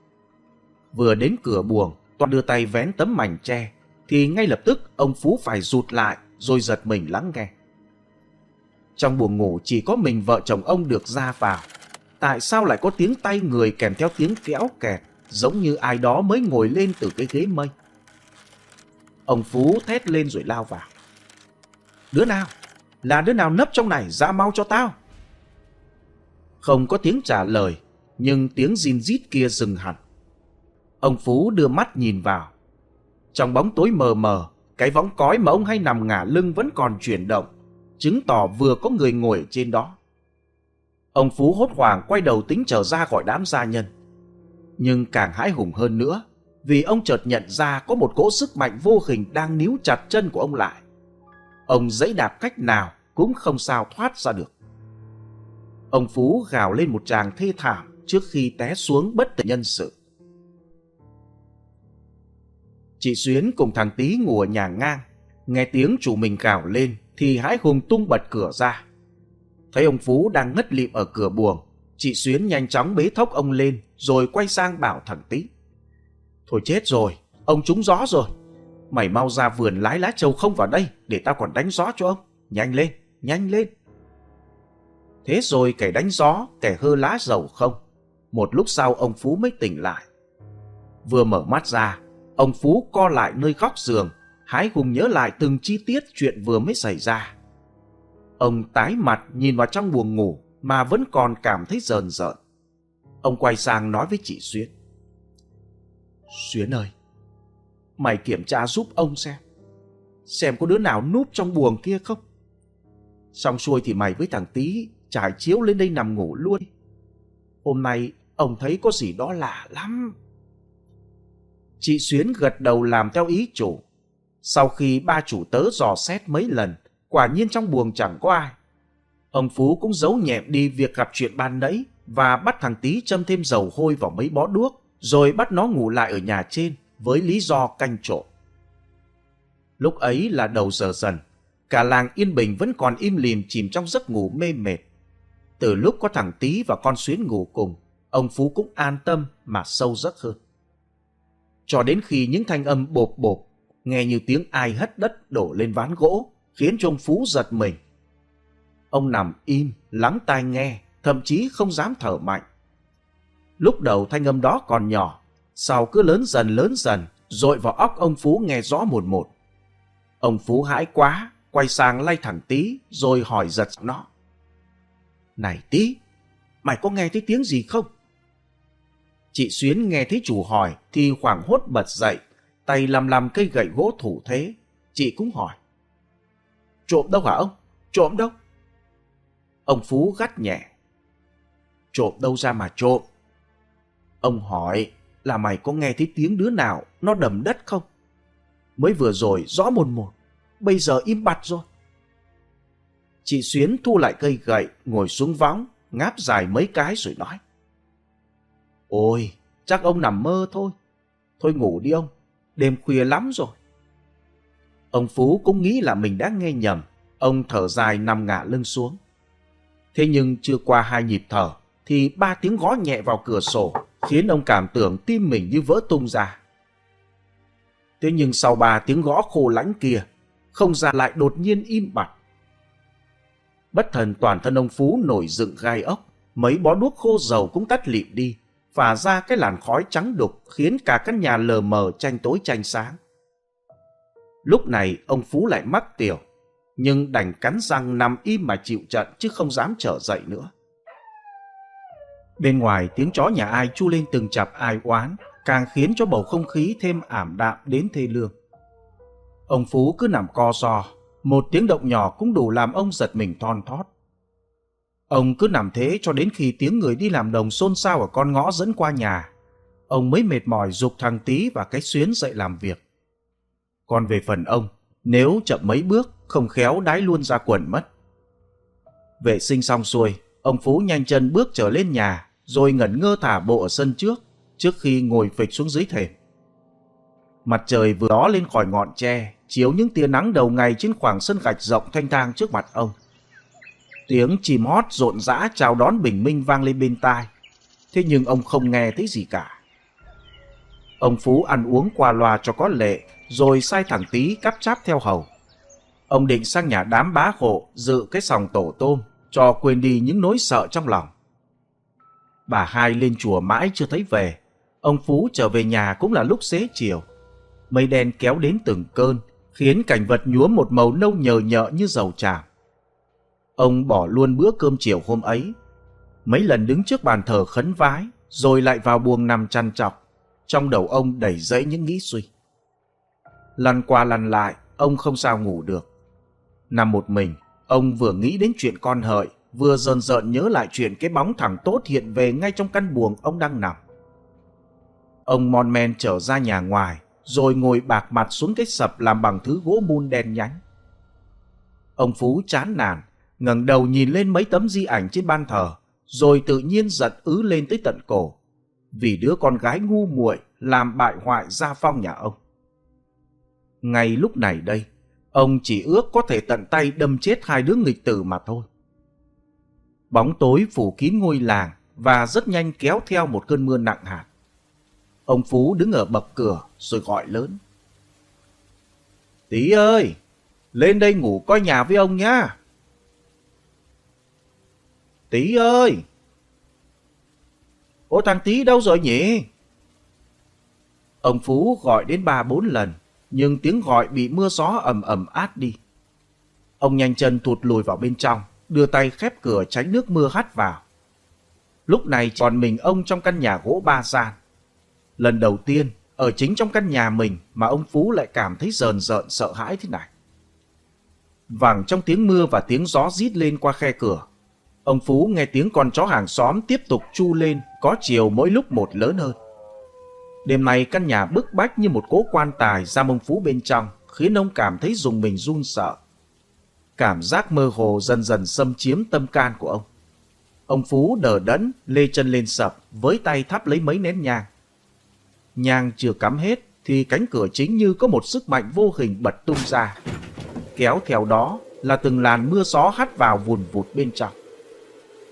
Vừa đến cửa buồng, toàn đưa tay vén tấm mảnh tre, thì ngay lập tức ông Phú phải rụt lại rồi giật mình lắng nghe. Trong buồng ngủ chỉ có mình vợ chồng ông được ra vào. Tại sao lại có tiếng tay người kèm theo tiếng kéo kẹt, giống như ai đó mới ngồi lên từ cái ghế mây. Ông Phú thét lên rồi lao vào. Đứa nào? Là đứa nào nấp trong này ra mau cho tao. Không có tiếng trả lời, nhưng tiếng zin rít kia dừng hẳn. Ông Phú đưa mắt nhìn vào. Trong bóng tối mờ mờ, cái võng cói mà ông hay nằm ngả lưng vẫn còn chuyển động, chứng tỏ vừa có người ngồi trên đó. Ông Phú hốt hoảng quay đầu tính trở ra gọi đám gia nhân. Nhưng càng hãi hùng hơn nữa, vì ông chợt nhận ra có một cỗ sức mạnh vô hình đang níu chặt chân của ông lại. Ông dãy đạp cách nào cũng không sao thoát ra được. Ông Phú gào lên một tràng thê thảm trước khi té xuống bất tỉnh nhân sự. Chị Xuyến cùng thằng Tý ngủ ở nhà ngang, nghe tiếng chủ mình gào lên thì hái hùng tung bật cửa ra. Thấy ông Phú đang ngất lịm ở cửa buồng, chị Xuyến nhanh chóng bế thốc ông lên rồi quay sang bảo thằng Tý. Thôi chết rồi, ông trúng gió rồi. Mày mau ra vườn lái lá trầu không vào đây để tao còn đánh gió cho ông. Nhanh lên, nhanh lên. Thế rồi kẻ đánh gió, kẻ hơ lá dầu không. Một lúc sau ông Phú mới tỉnh lại. Vừa mở mắt ra, ông Phú co lại nơi góc giường, hái hùng nhớ lại từng chi tiết chuyện vừa mới xảy ra. Ông tái mặt nhìn vào trong buồng ngủ mà vẫn còn cảm thấy rờn rợn. Ông quay sang nói với chị Xuyến. Xuyến ơi, mày kiểm tra giúp ông xem. Xem có đứa nào núp trong buồng kia không? Xong xuôi thì mày với thằng Tý trải chiếu lên đây nằm ngủ luôn. Hôm nay ông thấy có gì đó lạ lắm. Chị Xuyến gật đầu làm theo ý chủ. Sau khi ba chủ tớ dò xét mấy lần, quả nhiên trong buồng chẳng có ai. Ông Phú cũng giấu nhẹm đi việc gặp chuyện ban nãy và bắt thằng Tý châm thêm dầu hôi vào mấy bó đuốc, rồi bắt nó ngủ lại ở nhà trên với lý do canh trộm. Lúc ấy là đầu giờ dần, cả làng Yên Bình vẫn còn im lìm chìm trong giấc ngủ mê mệt. Từ lúc có thằng Tý và con Xuyến ngủ cùng, ông Phú cũng an tâm mà sâu giấc hơn. Cho đến khi những thanh âm bộp bộp, nghe như tiếng ai hất đất đổ lên ván gỗ, khiến cho ông Phú giật mình. Ông nằm im, lắng tai nghe, thậm chí không dám thở mạnh. Lúc đầu thanh âm đó còn nhỏ, sau cứ lớn dần lớn dần, dội vào óc ông Phú nghe rõ một một. Ông Phú hãi quá, quay sang lay thẳng tí, rồi hỏi giật nó. Này tí, mày có nghe thấy tiếng gì không? Chị Xuyến nghe thấy chủ hỏi thì khoảng hốt bật dậy, tay lầm lầm cây gậy gỗ thủ thế. Chị cũng hỏi. Trộm đâu hả ông? Trộm đâu? Ông Phú gắt nhẹ. Trộm đâu ra mà trộm? Ông hỏi là mày có nghe thấy tiếng đứa nào nó đầm đất không? Mới vừa rồi rõ một một, bây giờ im bặt rồi. Chị Xuyến thu lại cây gậy, ngồi xuống võng, ngáp dài mấy cái rồi nói. Ôi, chắc ông nằm mơ thôi. Thôi ngủ đi ông, đêm khuya lắm rồi. Ông Phú cũng nghĩ là mình đã nghe nhầm, ông thở dài nằm ngả lưng xuống. Thế nhưng chưa qua hai nhịp thở, thì ba tiếng gõ nhẹ vào cửa sổ, khiến ông cảm tưởng tim mình như vỡ tung ra. Thế nhưng sau ba tiếng gõ khô lãnh kia, không gian lại đột nhiên im bặt. Bất thần toàn thân ông Phú nổi dựng gai ốc, mấy bó đuốc khô dầu cũng tắt lịm đi, phả ra cái làn khói trắng đục khiến cả căn nhà lờ mờ tranh tối tranh sáng. Lúc này ông Phú lại mắc tiểu, nhưng đành cắn răng nằm im mà chịu trận chứ không dám trở dậy nữa. Bên ngoài tiếng chó nhà ai chu lên từng chặp ai oán, càng khiến cho bầu không khí thêm ảm đạm đến thê lương. Ông Phú cứ nằm co ro, một tiếng động nhỏ cũng đủ làm ông giật mình thon thót. Ông cứ nằm thế cho đến khi tiếng người đi làm đồng xôn xao ở con ngõ dẫn qua nhà. Ông mới mệt mỏi dục thằng Tý và cái xuyến dậy làm việc. Còn về phần ông, nếu chậm mấy bước, không khéo đái luôn ra quần mất. Vệ sinh xong xuôi, ông Phú nhanh chân bước trở lên nhà, rồi ngẩn ngơ thả bộ ở sân trước, trước khi ngồi phịch xuống dưới thềm. Mặt trời vừa đó lên khỏi ngọn tre, chiếu những tia nắng đầu ngày trên khoảng sân gạch rộng thanh thang trước mặt ông. Tiếng chim hót rộn rã chào đón bình minh vang lên bên tai. Thế nhưng ông không nghe thấy gì cả. Ông Phú ăn uống qua loa cho có lệ, rồi sai thằng tí cắp cháp theo hầu. Ông định sang nhà đám bá hộ dự cái sòng tổ tôm, cho quên đi những nỗi sợ trong lòng. Bà hai lên chùa mãi chưa thấy về. Ông Phú trở về nhà cũng là lúc xế chiều. Mây đen kéo đến từng cơn, khiến cảnh vật nhuốm một màu nâu nhờ nhợ như dầu tràm. Ông bỏ luôn bữa cơm chiều hôm ấy. Mấy lần đứng trước bàn thờ khấn vái, rồi lại vào buồng nằm chăn trọc. Trong đầu ông đầy dẫy những nghĩ suy. Lăn qua lăn lại, ông không sao ngủ được. Nằm một mình, ông vừa nghĩ đến chuyện con hợi, vừa dần dợn nhớ lại chuyện cái bóng thẳng tốt hiện về ngay trong căn buồng ông đang nằm. Ông mon men trở ra nhà ngoài, rồi ngồi bạc mặt xuống cái sập làm bằng thứ gỗ mun đen nhánh. Ông Phú chán nản, ngẩng đầu nhìn lên mấy tấm di ảnh trên ban thờ, rồi tự nhiên giận ứ lên tới tận cổ, vì đứa con gái ngu muội làm bại hoại gia phong nhà ông. Ngay lúc này đây, ông chỉ ước có thể tận tay đâm chết hai đứa nghịch tử mà thôi. Bóng tối phủ kín ngôi làng và rất nhanh kéo theo một cơn mưa nặng hạt. Ông Phú đứng ở bậc cửa rồi gọi lớn. Tí ơi, lên đây ngủ coi nhà với ông nhá. Tí ơi! Ô thằng Tí đâu rồi nhỉ? Ông Phú gọi đến ba bốn lần, nhưng tiếng gọi bị mưa gió ầm ầm át đi. Ông nhanh chân thụt lùi vào bên trong, đưa tay khép cửa tránh nước mưa hắt vào. Lúc này còn mình ông trong căn nhà gỗ ba gian. Lần đầu tiên, ở chính trong căn nhà mình mà ông Phú lại cảm thấy rờn rợn sợ hãi thế này. Vẳng trong tiếng mưa và tiếng gió rít lên qua khe cửa, Ông Phú nghe tiếng con chó hàng xóm tiếp tục chu lên, có chiều mỗi lúc một lớn hơn. Đêm nay căn nhà bức bách như một cố quan tài giam ông Phú bên trong, khiến ông cảm thấy dùng mình run sợ. Cảm giác mơ hồ dần dần xâm chiếm tâm can của ông. Ông Phú đờ đẫn, lê chân lên sập, với tay thắp lấy mấy nén nhang. Nhang chưa cắm hết, thì cánh cửa chính như có một sức mạnh vô hình bật tung ra. Kéo theo đó là từng làn mưa gió hắt vào vùn vụt bên trong.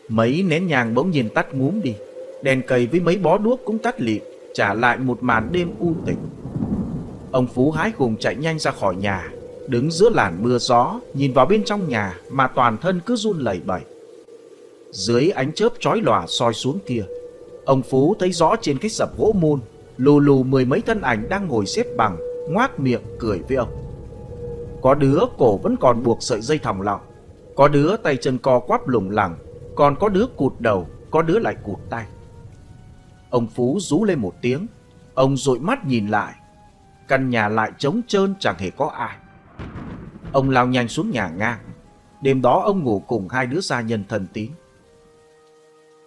Mấy nén nhàng bỗng nhiên tắt ngúm đi. Đèn cầy với mấy bó đuốc cũng tắt lịm, trả lại một màn đêm u tịch. Ông Phú hái hùng chạy nhanh ra khỏi nhà, đứng giữa làn mưa gió, nhìn vào bên trong nhà mà toàn thân cứ run lẩy bẩy. Dưới ánh chớp chói lòa soi xuống kia, ông Phú thấy rõ trên cái sập gỗ môn, lù lù mười mấy thân ảnh đang ngồi xếp bằng, ngoác miệng cười với ông. Có đứa cổ vẫn còn buộc sợi dây thòng lọng, có đứa tay chân co quắp lủng lẳng, còn có đứa cụt đầu, có đứa lại cụt tay. Ông Phú rú lên một tiếng, ông dội mắt nhìn lại. Căn nhà lại trống trơn chẳng hề có ai. Ông lao nhanh xuống nhà ngang. Đêm đó ông ngủ cùng hai đứa gia nhân thân tín.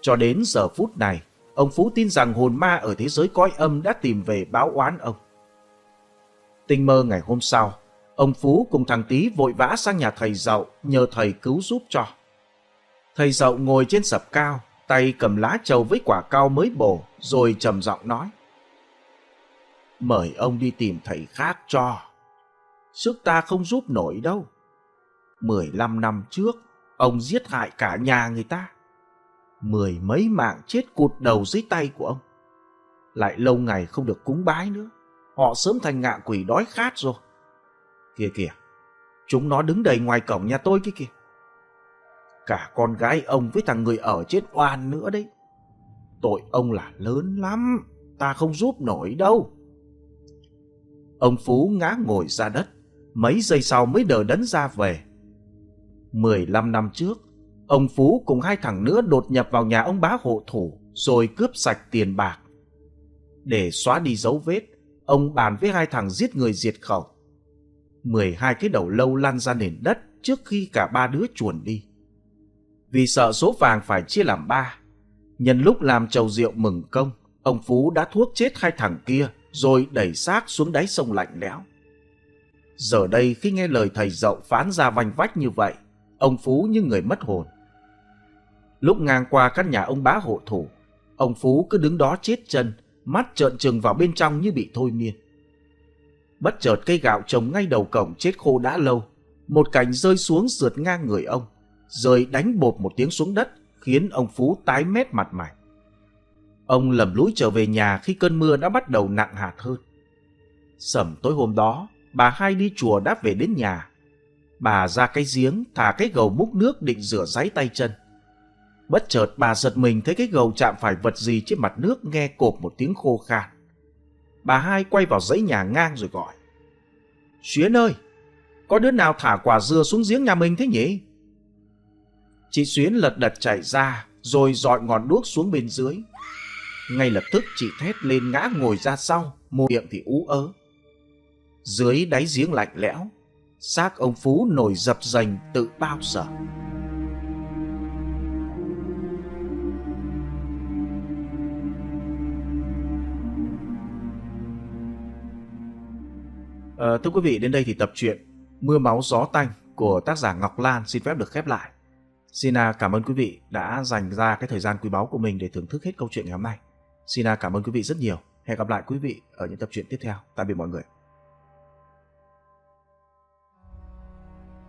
Cho đến giờ phút này, ông Phú tin rằng hồn ma ở thế giới cõi âm đã tìm về báo oán ông. Tinh mơ ngày hôm sau, ông Phú cùng thằng Tý vội vã sang nhà thầy dậu nhờ thầy cứu giúp cho. Thầy dậu ngồi trên sập cao, tay cầm lá trầu với quả cao mới bổ, rồi trầm giọng nói. Mời ông đi tìm thầy khác cho. Sức ta không giúp nổi đâu. Mười lăm năm trước, ông giết hại cả nhà người ta. Mười mấy mạng chết cụt đầu dưới tay của ông. Lại lâu ngày không được cúng bái nữa. Họ sớm thành ngạ quỷ đói khát rồi. Kìa kìa, chúng nó đứng đầy ngoài cổng nhà tôi kia kìa cả con gái ông với thằng người ở chết oan nữa đấy. tội ông là lớn lắm, ta không giúp nổi đâu. Ông Phú ngã ngồi ra đất, mấy giây sau mới đờ đẫn ra về. 15 năm trước, ông Phú cùng hai thằng nữa đột nhập vào nhà ông bá hộ thủ rồi cướp sạch tiền bạc. Để xóa đi dấu vết, ông bàn với hai thằng giết người diệt khẩu. 12 cái đầu lâu lăn ra nền đất trước khi cả ba đứa chuồn đi. Vì sợ số vàng phải chia làm ba, nhân lúc làm chầu rượu mừng công, ông Phú đã thuốc chết hai thằng kia rồi đẩy xác xuống đáy sông lạnh lẽo. Giờ đây khi nghe lời thầy dậu phán ra vanh vách như vậy, ông Phú như người mất hồn. Lúc ngang qua căn nhà ông bá hộ thủ, ông Phú cứ đứng đó chết chân, mắt trợn trừng vào bên trong như bị thôi miên. Bất chợt cây gạo trồng ngay đầu cổng chết khô đã lâu, một cành rơi xuống sượt ngang người ông, rơi đánh bột một tiếng xuống đất, khiến ông Phú tái mét mặt mày. Ông lầm lũi trở về nhà khi cơn mưa đã bắt đầu nặng hạt hơn. Sẩm tối hôm đó, bà hai đi chùa đã về đến nhà. Bà ra cái giếng, thả cái gầu múc nước định rửa ráy tay chân. Bất chợt bà giật mình thấy cái gầu chạm phải vật gì trên mặt nước nghe cộp một tiếng khô khan. Bà hai quay vào dãy nhà ngang rồi gọi. Xuyến ơi, có đứa nào thả quả dưa xuống giếng nhà mình thế nhỉ? Chị Xuyến lật đật chạy ra, rồi dọi ngọn đuốc xuống bên dưới. Ngay lập tức chị thét lên ngã ngồi ra sau, môi miệng thì ú ớ. Dưới đáy giếng lạnh lẽo, xác ông Phú nổi dập dành tự bao giờ. À, thưa quý vị, đến đây thì tập truyện Mưa máu gió tanh của tác giả Ngọc Lan xin phép được khép lại. Xin cảm ơn quý vị đã dành ra cái thời gian quý báu của mình để thưởng thức hết câu chuyện ngày hôm nay. Xin cảm ơn quý vị rất nhiều. Hẹn gặp lại quý vị ở những tập truyện tiếp theo. Tạm biệt mọi người.